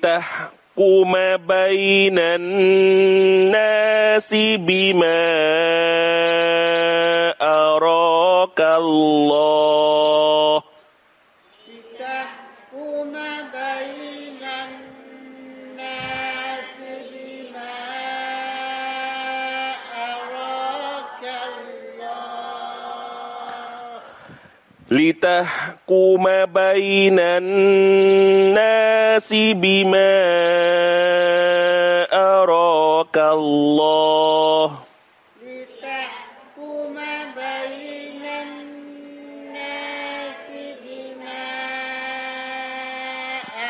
لتحكم بين الناس بما أراك الله لتحكم بين الناس بما أراك الله لتحكم بين الناس بما أراك الله. لتحكم بين الناس بما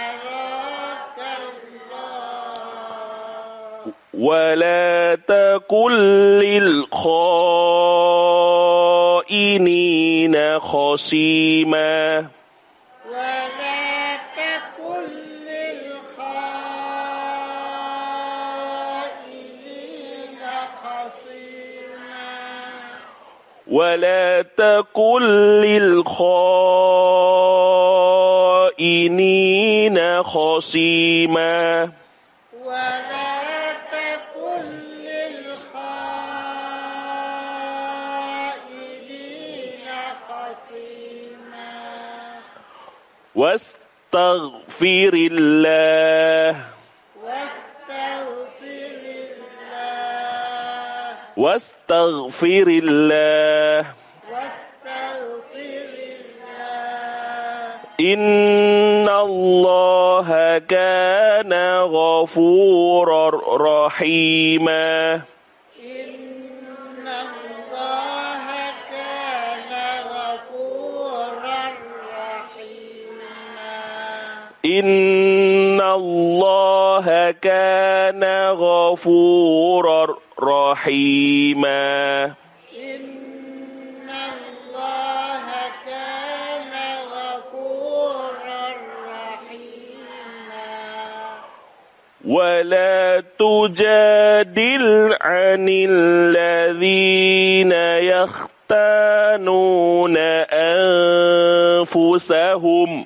أراك الله. ولا تكن للخائنين. خصيما. ولا تكن للخائنين خصيما. ولا تكن للخائنين خصيما. واستغفر الله. واستغفر الله. واستغفر الله إن الله كان غفورا رحيما. إن الله كان غفورا رحيما. إن الله كان غفورا رحيما. ولا تجادل عن الذين يختانون أنفسهم.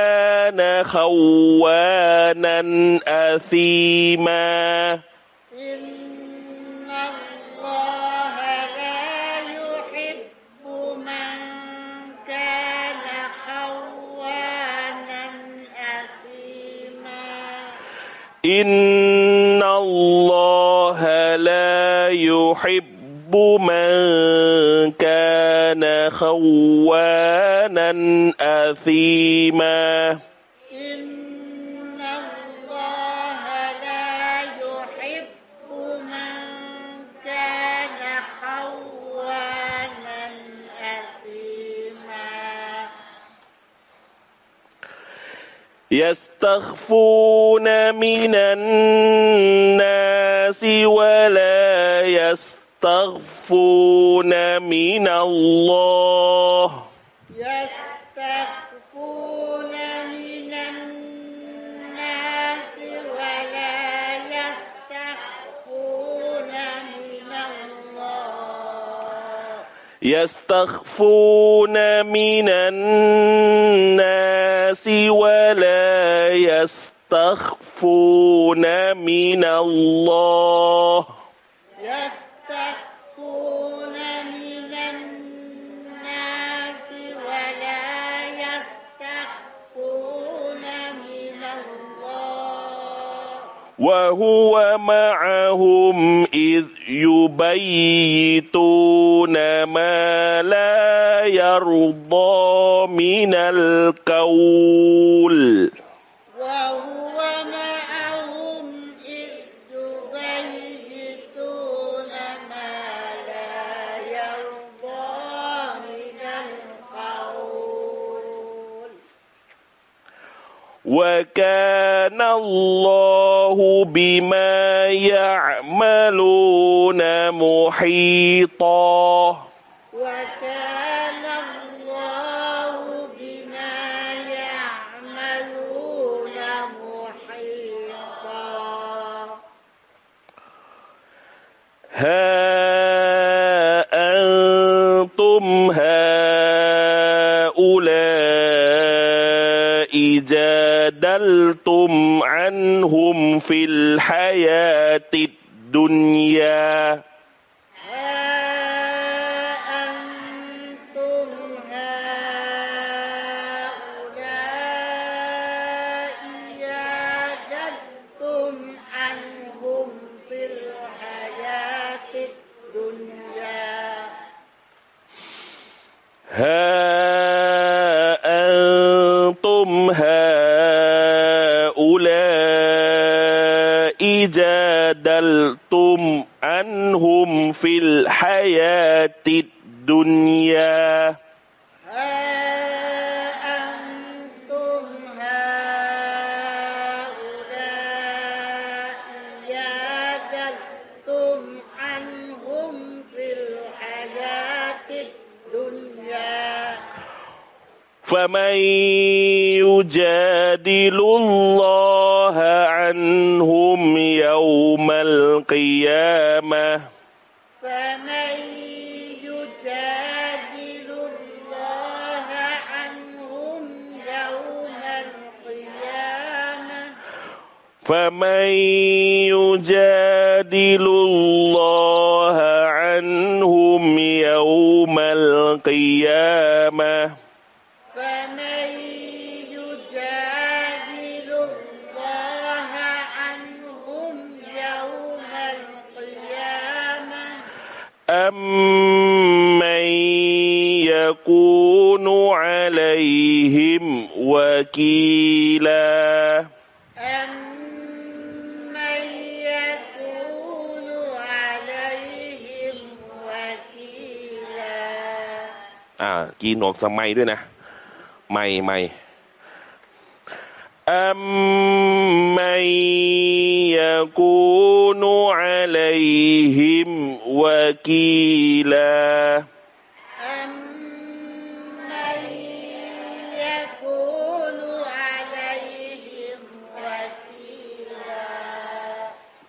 خوانا أثيما. إن الله لا يحب من كان خوانا أثيما. إن الله لا يحب من كان خوانا أثيما يستخفون من الناس ولا يستخفون من الله. يستخفون من الناس ولا يستخفون من الله. وهو معهم إذ يبيتون ما لا يرضى من القول. وكان الله بما يعملون محيطا. หนวกสมัยด้วยนะ ไม่ไม่อัมมัยยกูนุอะลัยฮิมวะกีลา أمن يكون عليهم وكيلا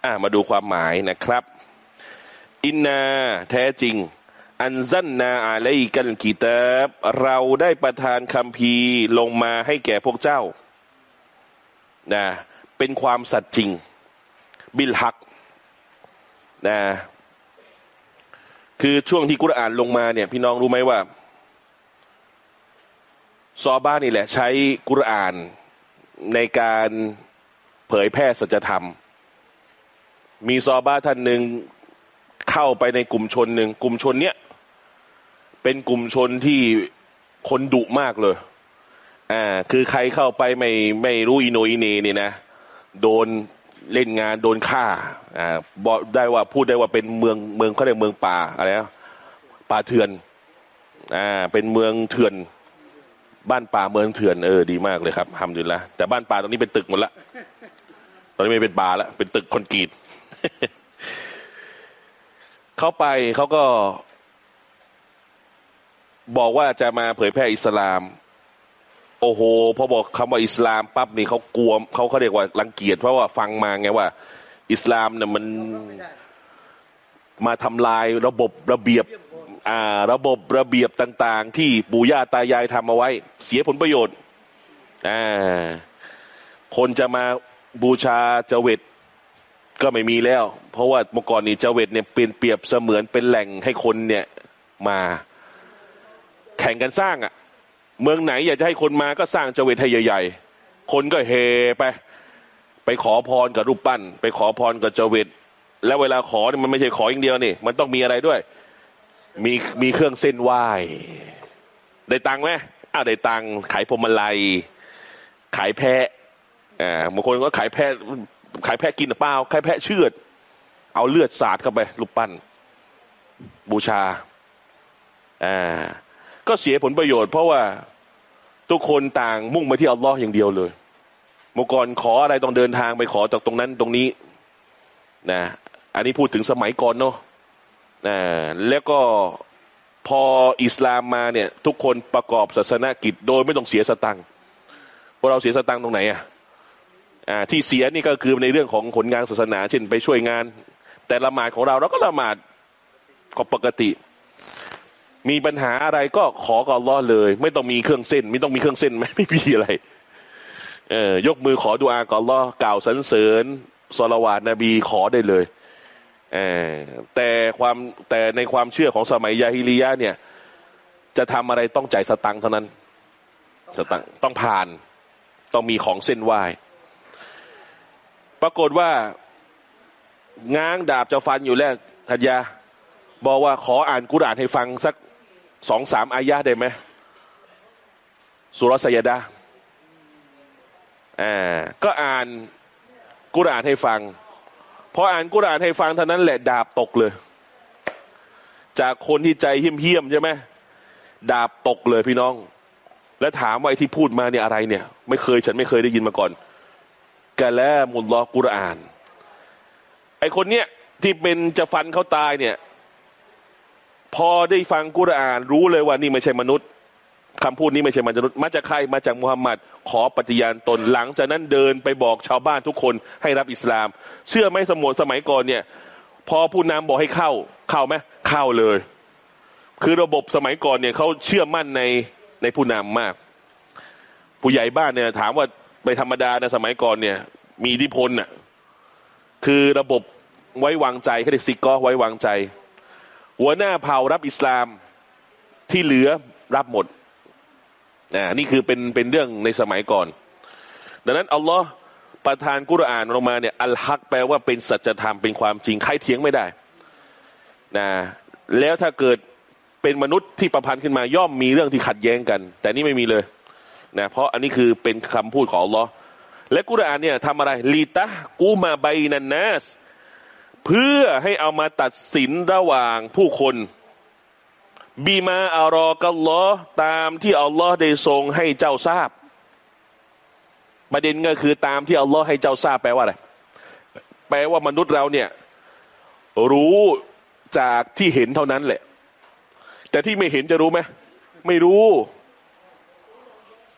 อ่ามาดูความหมายนะครับ อินนาแท้จริง อันซันนาอาลัยกันกีตาบเราได้ประทานคำพีลงมาให้แก่พวกเจ้านะเป็นความสัตย์จริง บิลฮักนะคือช่วงที่กุรอานลงมาเนี่ย พี่น้องรู้ไหมว่า ซอบ้านนี่แหละ ใช้กุรอานในการเผยแพร่สัจธรรม มีซอบ้าท่านหนึ่งเข้าไปในกลุ่มชนหนึ่งกลุ่มชนเนี้ย เป็นกลุ่มชนที่คนดุมากเลย อ่า คือใครเข้าไปไม่ไม่รู้อีโนอีเหนนี่นะ โดนเล่นงานโดนฆ่า อ่า บอกได้ว่าพูดได้ว่าเป็นเมืองเมืองเขาเรียกเมืองป่าอะไรนะป่าเถื่อน อ่า เป็นเมืองเถื่อน บ้านป่าเมืองเถื่อนเออดีมากเลยครับทำดีละแต่บ้านป่าตรงนี้เป็นตึกหมดละ ตอนนี้ไม่เป็นป่าแล้วเป็นตึกคอนกรีต เขาไปเขาก็ บอกว่าจะมาเผยแพร่อิสลาม โอ้โห พอบอกคำว่าอิสลามปั๊บนี่เขากลัวเขาเขาเรียกว่ารังเกียจเพราะว่าฟังมาไงว่า อิสลามเนี่ยมันมาทำลายระบบระเบียบอ่าระบบระเบียบต่าง ๆ ที่ปู่ย่าตายายทำเอาไว้ เสียผลประโยชน์อ่าคนจะมาบูชาเจวิตก็ไม่มีแล้ว เพราะว่าเมื่อก่อนนี้เจวิตเนี่ยเป็นเปรียบเสมือนเป็นแหล่งให้คนเนี่ยมา แข่งกันสร้างอะ่ะ เมืองไหนอยากจะให้คนมาก็สร้างเจวิตให้ใหญ่ๆ คนก็เฮไป ไปขอพรกับรูปปั้น ไปขอพรกับเจวิตแล้วเวลาขอเนี่ยมันไม่ใช่ขออย่างเดียวนี่ มันต้องมีอะไรด้วย มีมีเครื่องเส้นไหว้ได้ตังไหมอ้าวได้ตังขายพวงมาลัย ขายแพะอ่าบางคนก็ขายแพะขายแพะกินหรือเปล่าขายแพะเชือด เอาเลือดสาดเข้าไปรูปปั้น บูชาอ่า ก็เสียผลประโยชน์เพราะว่าทุกคนต่างมุ่งมาที่อัลลอฮ์อย่างเดียวเลยเมื่อก่อนขออะไรต้องเดินทางไปขอจากตรงนั้นตรงนี้นะอันนี้พูดถึงสมัยก่อนเนาะนะแล้วก็พออิสลามมาเนี่ย ทุกคนประกอบศาสนกิจ โดยไม่ต้องเสียสตังค์พวกเราเสียสตังค์ตรงไหนอะอ่าที่เสียนี่ก็คือในเรื่องของผลงานศาสนา เช่นไปช่วยงาน แต่ละหมาดของเราเราก็ละหมาดก็ปกติ มีปัญหาอะไรก็ขอกับอัลลอฮ์เลย ไม่ต้องมีเครื่องเส้น ไม่ต้องมีเครื่องเส้นไหมไม่มีอะไร เออยกมือขอดุอากับอัลลอฮ์กล่าวสรรเสริญสลาวาตนบีขอได้เลยเออแต่ความแต่ในความเชื่อของสมัยยาฮิลียะเนี่ย จะทำอะไรต้องจ่ายสตังค์เท่านั้น สตังค์ต้องผ่าน ต้องมีของเส้นไหว้ปรากฏว่าง้างดาบจะฟันอยู่แล้วทัญญาบอกว่าขออ่านกุรอานให้ฟังสัก สองสามอายะได้ไหมสุรสยดาอ่าก็อ่านกุรานให้ฟังพออ่านกุรานให้ฟังเท่านั้นแหละดาบตกเลย จากคนที่ใจเหี้ยมๆใช่ไหมดาบตกเลยพี่น้อง แล้วถามว่าไอ้ที่พูดมาเนี่ยอะไรเนี่ย ไม่เคยฉันไม่เคยได้ยินมาก่อนกะแลมุลลอกุราน ไอคนเนี้ยที่เป็นจะฟันเขาตายเนี่ย พอได้ฟังกุรอาน รู้เลยว่านี่ไม่ใช่มนุษย์คำพูดนี้ไม่ใช่มนุษย์มาจากใครมาจากมุฮัมมัดขอปฏิญาณตนหลังจากนั้นเดินไปบอกชาวบ้านทุกคนให้รับอิสลาม เชื่อไหมสมุนสมัยก่อนเนี่ย พอผู้นำบอกให้เข้า เข้าไหมเข้าเลย คือระบบสมัยก่อนเนี่ยเขาเชื่อมั่นในในผู้นำมาก ผู้ใหญ่บ้านเนี่ย ถามว่าไปธรรมดาในสมัยก่อนเนี่ย มีอิทธิพลน่ะคือระบบไว้วางใจเขาเรียกซิกก็ไว้วางใจ หัวหน้าเผ่ารับอิสลามที่เหลือรับหมดอ่านี่คือเป็นเป็นเรื่องในสมัยก่อน ดังนั้นอัลลอฮ์ประทานกุรอานลงมาเนี่ยอัลฮักแปลว่าเป็นสัจธรรมเป็นความจริงใครเถียงไม่ได้นะแล้วถ้าเกิดเป็นมนุษย์ที่ประพันธ์ขึ้นมาย่อมมีเรื่องที่ขัดแย้งกัน แต่นี่ไม่มีเลยนะเพราะอันนี้คือเป็นคำพูดของอัลลอฮ์และกุรอานเนี่ยทำอะไรลีตะกูมาใบนันนัส เพื่อให้เอามาตัดสินระหว่างผู้คนบีมาอารอกัลลอตามที่อัลลอฮ์ได้ทรงให้เจ้าทราบ ประเด็นก็คือตามที่อัลลอฮ์ให้เจ้าทราบแปลว่าอะไรแปลว่ามนุษย์เราเนี่ย รู้จากที่เห็นเท่านั้นแหละ แต่ที่ไม่เห็นจะรู้ไหมไม่รู้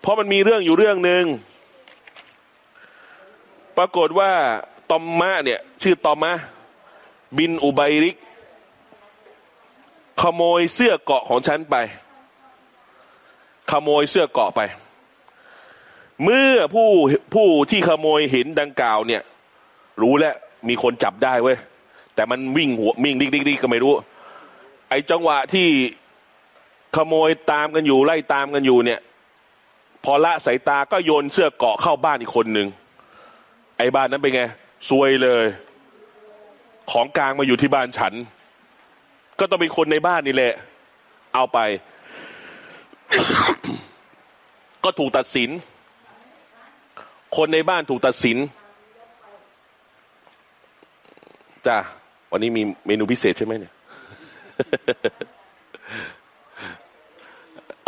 เพราะมันมีเรื่องอยู่เรื่องหนึ่งปรากฏว่าตอมมะเนี่ย ชื่อตอมมะ บินอุบัยริก ขโมยเสื้อเกาะของฉันไป ขโมยเสื้อเกาะไป เมื่อผู้ผู้ที่ขโมยเห็นดังกล่าวเนี่ย รู้แล้วมีคนจับได้เว้ยแต่มันวิ่งหัววิ่งดิ๊กดิ๊กดิ๊กก็ไม่รู้ ไอ้จังหวะที่ขโมยตามกันอยู่ไล่ตามกันอยู่เนี่ย พอละสายตาก็โยนเสื้อเกาะเข้าบ้านอีกคนหนึ่งไอ้บ้านนั้นเป็นไงซวยเลย ของกลางมาอยู่ที่บ้านฉัน ก็ต้องเป็นคนในบ้านนี่แหละ เอาไป ก็ถูกตัดสิน คนในบ้านถูกตัดสินจ้าวันนี้มีเมนูพิเศษใช่ไหมเนี่ย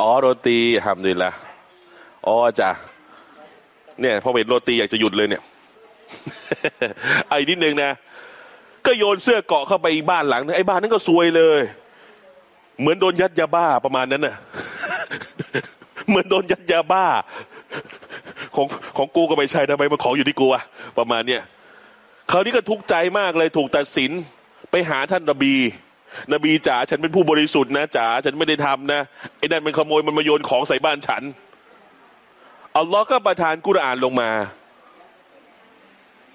อ๋อโรตีทำดีละอ๋อจ้ะเนี่ยพอเห็นโรตีอยากจะหยุดเลยเนี่ยไอ้นิดนึงนะ ก็โยนเสื้อเกาะเข้าไปบ้านหลังนึงไอ้บ้านนั้นก็ซวยเลย เหมือนโดนยัดยาบ้าประมาณนั้นน่ะ เหมือนโดนยัดยาบ้า ของของกูก็ไม่ใช่ทำไมมาของอยู่ที่กูอะประมาณเนี้ยคราวนี้ก็ทุกข์ใจมากเลยถูกตัดสินไปหาท่านนบี นบีจ๋าฉันเป็นผู้บริสุทธิ์นะจ๋าฉันไม่ได้ทำนะไอ้นั่นมันขโมยมันมาโยนของใส่บ้านฉันอัลลอฮ์ก็ประทานกุรอานลงมา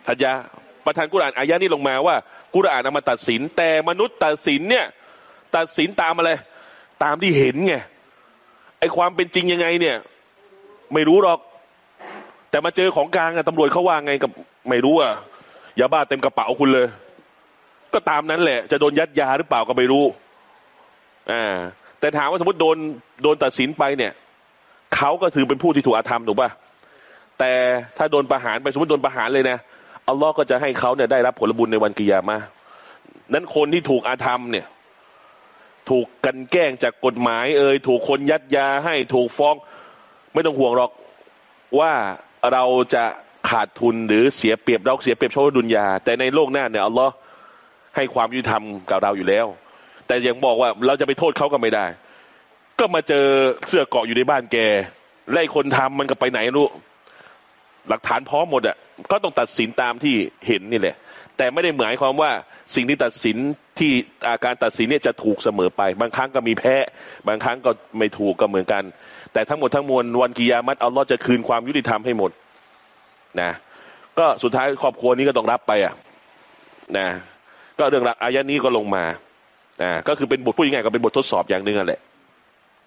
ทัญญาประทานกุรอานอายะนี้ลงมาว่า กุรอานเอามาตัดสิน แต่มนุษย์ตัดสินเนี่ย ตัดสินตามอะไร ตามที่เห็นไงไอความเป็นจริงยังไงเนี่ย ไม่รู้หรอก แต่มาเจอของกลางอะตำรวจเขาว่าไงกับไม่รู้อะยาบ้าเต็มกระเป๋าคุณเลย ก็ตามนั้นแหละ จะโดนยัดยาหรือเปล่าก็ไม่รู้อ่าแต่ถามว่าสมมติโดนโดนตัดสินไปเนี่ยเขาก็ถือเป็นผู้ที่ถูกอาธรรมถูกป่ะแต่ถ้าโดนประหารไปสมมติโดนประหารเลยนะ อัลลอฮ์ก็จะให้เขาเนี่ยได้รับผลบุญในวันกิยามานั้นคนที่ถูกอาธรรมเนี่ย ถูกกันแกล้งจากกฎหมายเอ่ยถูกคนยัดยาให้ถูกฟ้อง ไม่ต้องห่วงหรอกว่าเราจะขาดทุนหรือเสียเปรียบเราเสียเปรียบชาวดุนยา แต่ในโลกหน้าเนี่ยอัลลอฮ์ให้ความยุติธรรมกับเราอยู่แล้ว แต่ยังบอกว่าเราจะไปโทษเขาก็ไม่ได้ ก็มาเจอเสื้อเกาะอยู่ในบ้านแกไล่คนทำมันก็ไปไหนรู้ หลักฐานพร้อมหมดอะก็ต้องตัดสินตามที่เห็นนี่แหละ แต่ไม่ได้หมายความว่าสิ่งที่ตัดสินที่อาการตัดสินเนี่ยจะถูกเสมอไป บางครั้งก็มีแพ้ บางครั้งก็ไม่ถูกก็เหมือนกัน แต่ทั้งหมดทั้งมวลวันกิยามัตอัลลอฮ์จะคืนความยุติธรรมให้หมดนะ ก็สุดท้ายครอบครัวนี้ก็ต้องรับไปอะนะก็เรื่องอายะนี้ก็ลงมานะก็คือเป็นบทพูดยังไงก็เป็นบททดสอบอย่างหนึ่งนั่นแหละ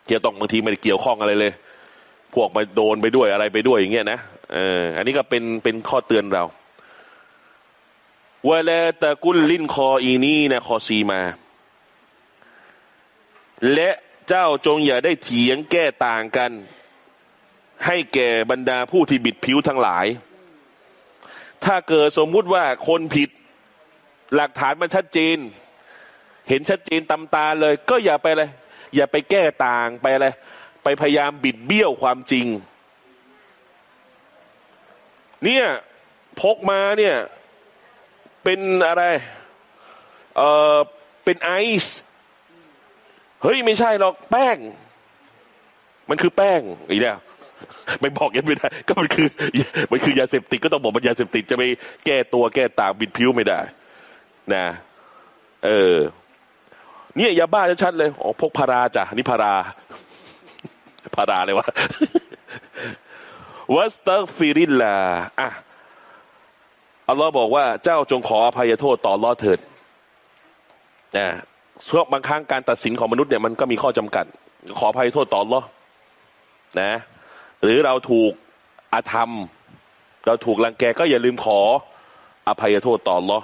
เกี่ยวต้องบางทีไม่ได้เกี่ยวข้องอะไรเลย พวกมาโดนไปด้วยอะไรไปด้วยอย่างเงี้ยนะ เอออันนี้ก็เป็นเป็นข้อเตือนเราวลาตะกุลลินคออีนี้นะคอซีมา และเจ้าจงอย่าได้เถียงแก้ต่างกัน ให้แก่บรรดาผู้ที่บิดผิวทั้งหลาย ถ้าเกิดสมมุติว่าคนผิด หลักฐานมันชัดเจน เห็นชัดเจนตำตาเลย ก็อย่าไปเลยอย่าไปแก้ต่างไปอะไรไปพยายามบิดเบี้ยวความจริง เนี่ยพกมาเนี่ยเป็นอะไร เออเป็นไอซ์เฮ้ยไม่ใช่หรอกแป้ง มันคือแป้งอีเนี่ยไม่บอกยังไม่ได้ ก็มันคือ มันคือยาเสพติดก็ต้องบอกมันยาเสพติดจะไปแก้ตัวแก้ต่างบิดผิวไม่ได้ นะ เออ เนี่ยยาบ้าชัดเลยอ๋อพกพาราจ้ะนี่พาราพาราเลยวะ วัสตักฟิริลลาอะอัลลอฮ์บอกว่าเจ้าจงขออภัยโทษต่อลอเถิดนะเพราะบางครั้งการตัดสินของมนุษย์เนี่ยมันก็มีข้อจำกัด ขออภัยโทษต่อลอนะ หรือเราถูกอาธรรม เราถูกรังแกก็อย่าลืมขออภัยโทษต่อลอ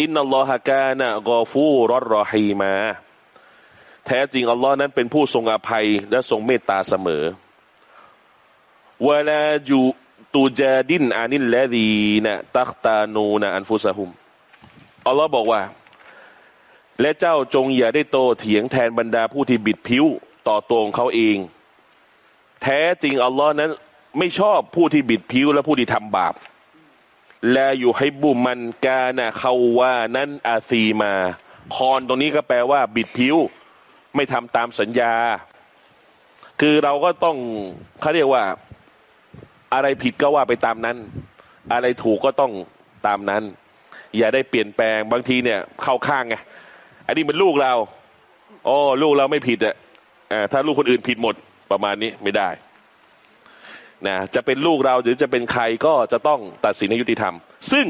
อินนัลลอฮะกานะกอฟูรอดรอฮีมา แท้จริงอัลลอฮ์นั้นเป็นผู้ทรงอภัยและทรงเมตตาเสมอ วลาจูตูจาดินอานิลละดีนะตักตานูนะอันฟุสะฮุมอัลลอฮ์บอกว่า และเจ้าจงอย่าได้โตเถียงแทนบรรดาผู้ที่บิดผิวต่อตัวของเขาเอง แท้จริงอัลลอฮ์นั้น ไม่ชอบผู้ที่บิดผิวและผู้ที่ทำบาปและอยู่ให้บุมันกานะเขาว่านั้นอาซีมาคอนตรงนี้ก็แปลว่า บิดผิว ไม่ทำตามสัญญา คือเราก็ต้องเขาเรียกว่า อะไรผิดก็ว่าไปตามนั้น อะไรถูกก็ต้องตามนั้น อย่าได้เปลี่ยนแปลงบางทีเนี่ยเข้าข้างไงอันนี้มันลูกเราโอ้ลูกเราไม่ผิดอะถ้าลูกคนอื่นผิดหมดประมาณนี้ไม่ได้นะจะเป็นลูกเราหรือจะเป็นใครก็จะต้องตัดสินให้ยุติธรรม ซึ่ง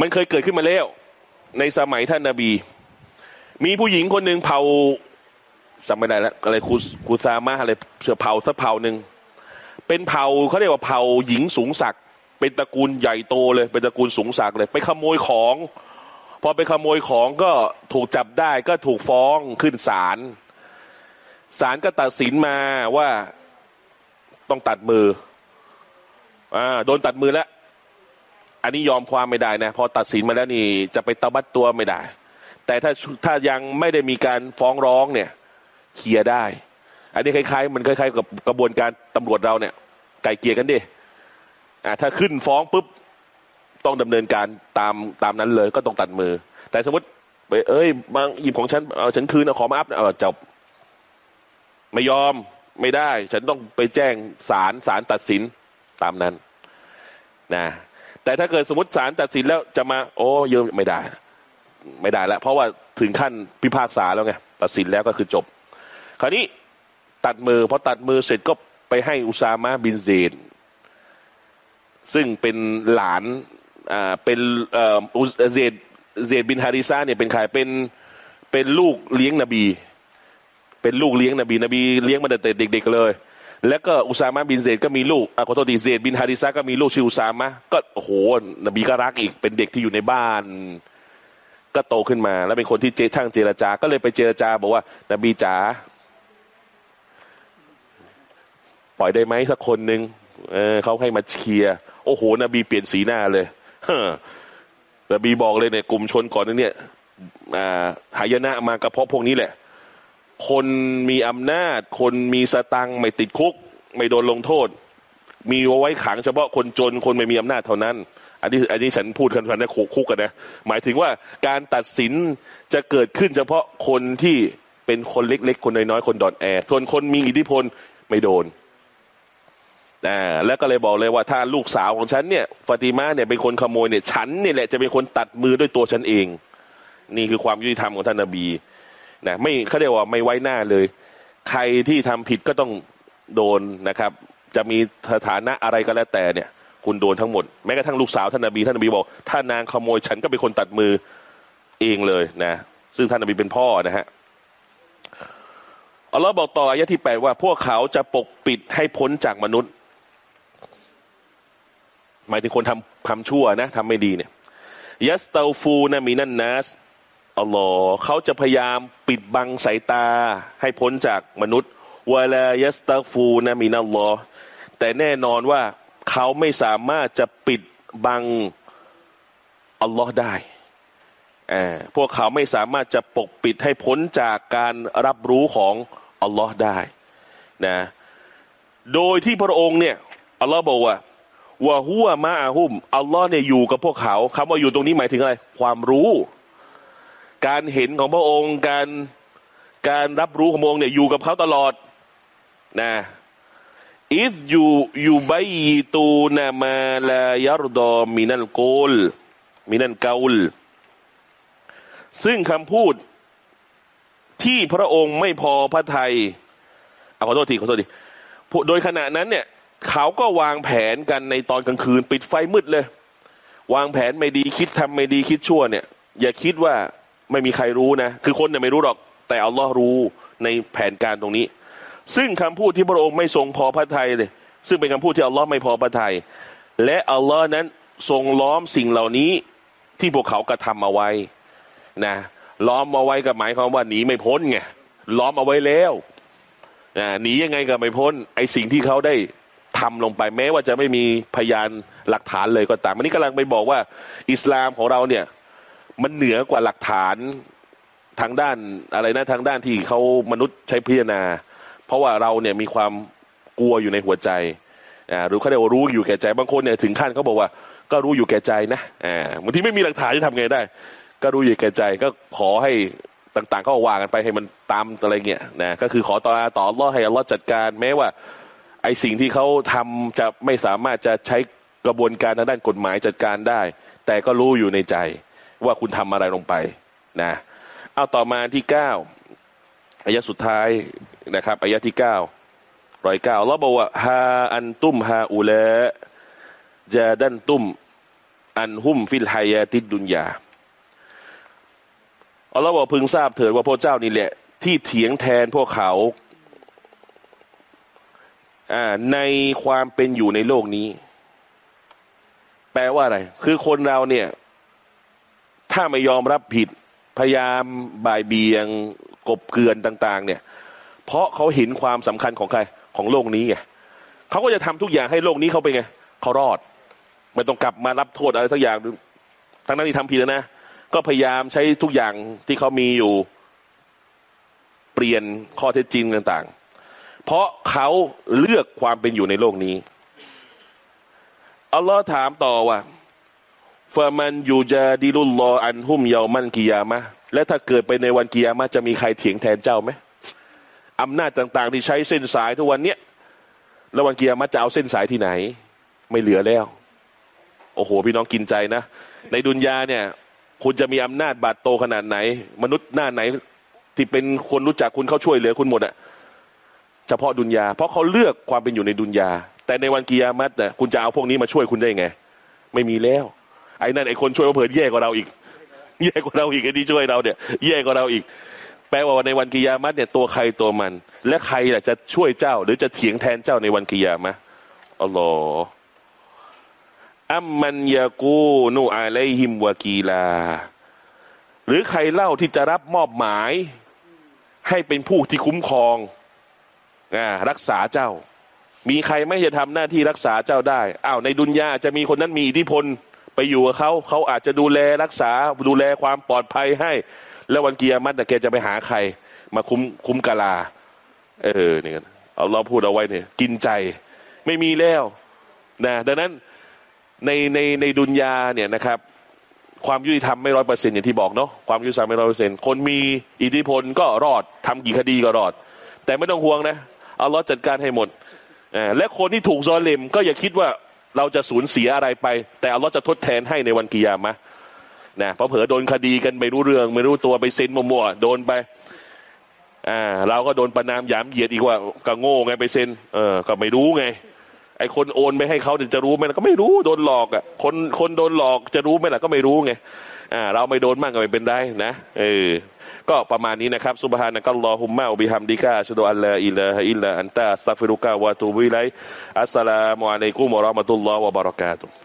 มันเคยเกิดขึ้นมาแล้ว ในสมัยท่านนาบี มีผู้หญิงคนหนึ่งเผาจำไม่ได้แล้วอะไรคูคูซามะอะไรเชือเผาสักเผาหนึ่ง เป็นเผ่าเขาเรียกว่าเผ่าหญิงสูงศักดิ์เป็นตระกูลใหญ่โตเลย เป็นตระกูลสูงศักดิ์เลย ไปขโมยของ พอไปขโมยของก็ถูกจับได้ก็ถูกฟ้องขึ้นศาลศาลก็ตัดสินมาว่าต้องตัดมืออ่าโดนตัดมือแล้ว อันนี้ยอมความไม่ได้นะพอตัดสินมาแล้วนี่ จะไปตบัดตัวไม่ได้ แต่ถ้าถ้ายังไม่ได้มีการฟ้องร้องเนี่ยเคลียร์ได้ อันนี้คล้ายๆ มันคล้ายๆ กับกระบวนการตำรวจเราเนี่ย ไก่เกียร์กันดิอ่าถ้าขึ้นฟ้องปุ๊บต้องดำเนินการตามตามนั้นเลยก็ต้องตัดมือ แต่สมมติไปเอ้ยบางหยิบของฉันเอาฉันคืนเอาขอมาอัพเออจบไม่ยอมไม่ได้ ฉันต้องไปแจ้งศาลศาลตัดสินตามนั้นนะแต่ถ้าเกิดสมมติศาลตัดสินแล้วจะมา โอ้เยอะไม่ได้ ไม่ได้แล้ว เพราะว่าถึงขั้นพิพากษาแล้วไงตัดสินแล้วก็คือจบ คราวนี้ตัดมือพอตัดมือเสร็จก็ ไปให้อุซามะบินเซนซึ่งเป็นหลานอ่าเป็นเอ่อเซดเซดบินฮาริซาเนี่ยเป็นใครเป็นเป็นลูกเลี้ยงนบี เป็นลูกเลี้ยงนบี นบีเลี้ยงมาแต่เด็ก ๆ เลย แล้วก็อุซามะบินเซดก็มีลูกอะขอโทษดีเซดบินฮาริซาก็มีลูกชื่ออุซามะก็โอ้โหนบีก็รักอีกเป็นเด็กที่อยู่ในบ้านก็โตขึ้นมา แล้วเป็นคนที่เจช่างเจรจาก็เลยไปเจรจาบอกว่า นบีจ๋า ปล่อยได้ไหมสักคนหนึ่งเออเขาให้มาเคลียร์โอ้โห นบีเปลี่ยนสีหน้าเลยนบีบอกเลยเนี่ยกลุ่มชนก่อนนั้นเนี่ยหายนะมากระเพาะพวกนี้แหละ คนมีอำนาจ คนมีสตังไม่ติดคุก ไม่โดนลงโทษ มีไว้ขังเฉพาะคนจนคนไม่มีอำนาจเท่านั้น อันนี้อันนี้ฉันพูดกันพันนะคุกคุกกันนะ หมายถึงว่าการตัดสินจะเกิดขึ้นเฉพาะคนที่เป็นคนเล็กๆ คนน้อยๆ คนดอนแอร์ส่วนคนมีอิทธิพลไม่โดน นะแล้วก็เลยบอกเลยว่าถ้าลูกสาวของฉันเนี่ยฟาติมาเนี่ยเป็นคนขโมยเนี่ยฉันนี่แหละจะเป็นคนตัดมือด้วยตัวฉันเอง นี่คือความยุติธรรมของท่านนบีนะไม่เขาเรียกว่าไม่ไว้หน้าเลย ใครที่ทำผิดก็ต้องโดนนะครับ จะมีสถานะอะไรก็แล้วแต่เนี่ย คุณโดนทั้งหมดแม้กระทั่งลูกสาวท่านนบีท่านนบีบอกถ้านางขโมยฉันก็เป็นคนตัดมือเองเลยนะ ซึ่งท่านนบีเป็นพ่อนะฮะอัลลอฮ์บอกต่ออายะที่แปดว่าพวกเขาจะปกปิดให้พ้นจากมนุษย์ หมายถึงคนทำทำชั่วนะทำไม่ดีเนี่ยยัสเตาฟูนะมีนันนัสอัลลอฮ์เขาจะพยายามปิดบังสายตาให้พ้นจากมนุษย์วลายัสตาฟูนะมีนัลลอฮ์แต่แน่นอนว่าเขาไม่สามารถจะปิดบังอัลลอฮ์ได้พวกเขาไม่สามารถจะปกปิดให้พ้นจากการรับรู้ของอัลลอฮ์ได้นะโดยที่พระองค์เนี่ยอัลลอฮ์บอกว่า วะหัวมาอาหุมอัลลอฮ์เนี่ยอยู่กับพวกเขาคำว่าอยู่ตรงนี้หมายถึงอะไร ความรู้ การเห็นของพระองค์การการรับรู้ของพระองค์เนี่ยอยู่กับเขาตลอดนะอิฟยูยูบายตูนามาลายารดอมินันโกลมินันเกาล ซึ่งคำพูดที่พระองค์ไม่พอพระทัยเอาขอโทษทีขอโทษทีโดยขณะนั้นเนี่ย เขาก็วางแผนกันในตอนกลางคืน ปิดไฟมืดเลย วางแผนไม่ดีคิดทำไม่ดีคิดชั่วเนี่ย อย่าคิดว่าไม่มีใครรู้นะ คือคนเนี่ยไม่รู้หรอก แต่อัลลอฮ์รู้ในแผนการตรงนี้ ซึ่งคำพูดที่พระองค์ไม่ทรงพอพระทัยเลย ซึ่งเป็นคำพูดที่อัลลอฮ์ไม่พอพระทัยและอัลลอฮ์นั้นทรงล้อมสิ่งเหล่านี้ที่พวกเขากระทำเอาไว้นะล้อมเอาไว้กับหมายความว่าหนีไม่พ้นไงล้อมเอาไว้แล้วนะหนียังไงก็ไม่พ้น ไอสิ่งที่เขาได้ ทำลงไปแม้ว่าจะไม่มีพยานหลักฐานเลยก็ตามอันนี้กำลังไปบอกว่า อิสลามของเราเนี่ย มันเหนือกว่าหลักฐานทางด้านอะไรนะทางด้านที่เขามนุษย์ใช้พิจารณา เพราะว่าเราเนี่ยมีความกลัวอยู่ในหัวใจอ่าหรือเขาเรียกว่ารู้อยู่แก่ใจบางคนเนี่ยถึงขั้นเขาบอกว่า ก็รู้อยู่แก่ใจนะอ่าบางทีไม่มีหลักฐานจะทำไงได้ ก็รู้อยู่แก่ใจก็ขอให้ต่างๆก็ว่ากันไปให้มันตามอะไรเงี้ยนะก็คือขอต่อต่อรอให้อัลลอฮ์จัดการแม้ว่า ไอสิ่งที่เขาทำจะไม่สามารถจะใช้กระบวนการทางด้านกฎหมายจัดการได้ แต่ก็รู้อยู่ในใจว่าคุณทำอะไรลงไปนะเอาต่อมาที่เก้าอายะสุดท้ายนะครับอายะที่เก้าร้อยเก้าเราบอกว่าها أنتم هؤلاء جادلتم عنهم في الحياة الدنيا อัลลอฮ์บอกพึงทราบเถิดว่าพวกเจ้านี่แหละ ที่เถียงแทนพวกเขา ในความเป็นอยู่ในโลกนี้ แปลว่าอะไร คือคนเราเนี่ย ถ้าไม่ยอมรับผิด พยายามบ่ายเบียง กบเกลื่อนต่าง ๆ เนี่ย เพราะเขาเห็นความสำคัญของใคร ของโลกนี้ไงเขาก็จะทำทุกอย่างให้โลกนี้เขาเป็นไงเขารอดไม่ต้องกลับมารับโทษอะไรสักอย่างทั้งนั้นที่ทำผิดแล้วนะก็พยายามใช้ทุกอย่างที่เขามีอยู่ เปลี่ยนข้อเท็จจริงต่างๆ เพราะเขาเลือกความเป็นอยู่ในโลกนี้ อัลลอฮ์ถามต่อว่าฟามันยูจาดิลุลลออันหุมเยามันกิยามะและถ้าเกิดไปในวันกิยามะจะมีใครเถียงแทนเจ้าไหมอำนาจต่าง ๆ ที่ใช้เส้นสายทุกวันเนี้ยแล้ววันกิยามะจะเอาเส้นสายที่ไหน ไม่เหลือแล้ว โอ้โห พี่น้องกินใจนะ ในดุนยาเนี่ย คุณจะมีอำนาจบาดโตขนาดไหน มนุษย์หน้าไหน ที่เป็นคนรู้จักคุณเขาช่วยเหลือคุณหมดอะ เฉพาะดุนยา เพราะเขาเลือกความเป็นอยู่ในดุนยา แต่ในวันกิยามัตเนี่ยคุณจะเอาพวกนี้มาช่วยคุณได้ไง ไม่มีแล้ว ไอ้นั่นไอ้คนช่วยเผื่อแย่กว่าเราอีก แย่กว่าเราอีกไอ้ที่ช่วยเราเนี่ย แย่กว่าเราอีก แปลว่าในวันกิยามัตเนี่ยตัวใครตัวมัน และใครจะช่วยเจ้า หรือจะเถียงแทนเจ้าในวันกิยามะอัลลอฮ์อัมมันยากูนูอาไลฮิมวากีลา หรือใครเล่าที่จะรับมอบหมาย ให้เป็นผู้ที่คุ้มครอง รักษาเจ้า มีใครไม่จะทำหน้าที่รักษาเจ้าได้อ้าวในดุนยาจะมีคนนั้นมีอิทธิพลไปอยู่กับเขาเขาอาจจะดูแลรักษาดูแลความปลอดภัยให้ แล้ววันเกียรติแต่แกจะไปหาใคร มาคุ้มคุ้มกาลา เออเนี่ยเอาเราพูดเอาไว้เนี่ย กินใจไม่มีแล้วนะดังนั้นในในในดุนยาเนี่ยนะครับ ความยุติธรรมไม่ร้อยเปอร์เซ็นอย่างที่บอกเนาะความยุติธรรมไม่ร้อยเปอร์เซ็นคนมีอิทธิพลก็รอดทำกี่คดีก็รอด แต่ไม่ต้องห่วงนะ อาล้อจัดการให้หมดและคนที่ถูกซอเลมก็อย่าคิดว่าเราจะสูญเสียอะไรไป แต่เอาล้อจะทดแทนให้ในวันกิยามะนะเพราะเผลอโดนคดีกันไม่รู้เรื่อง ไม่รู้ตัวไปเซ็นมั่วๆโดนไปอ่าเราก็โดนประนามหยามเหยียดอีกว่าก็โง่ไงไปเซ็นเออก็ไม่รู้ไง ไอคนโอนไปให้เขาจะรู้ไหมล่ะก็ไม่รู้โดนหลอกอะคนคนโดนหลอกจะรู้ไหมล่ะก็ไม่รู้ไงอ่าเราไม่โดนมั่งก็ไม่เป็นได้นะเออ ก็ประมาณนี้นะครับสุบฮานะกัลลอฮุมมะอุบิฮัมดิกาชุดอัลลอฮอิลลาฮอิลลาอันตะสตัฟิรุกะวะตูบิไลอัสสลามุอะลัยกุมวะราะมะตุลลอฮ์วะบะเราะกาตุฮ์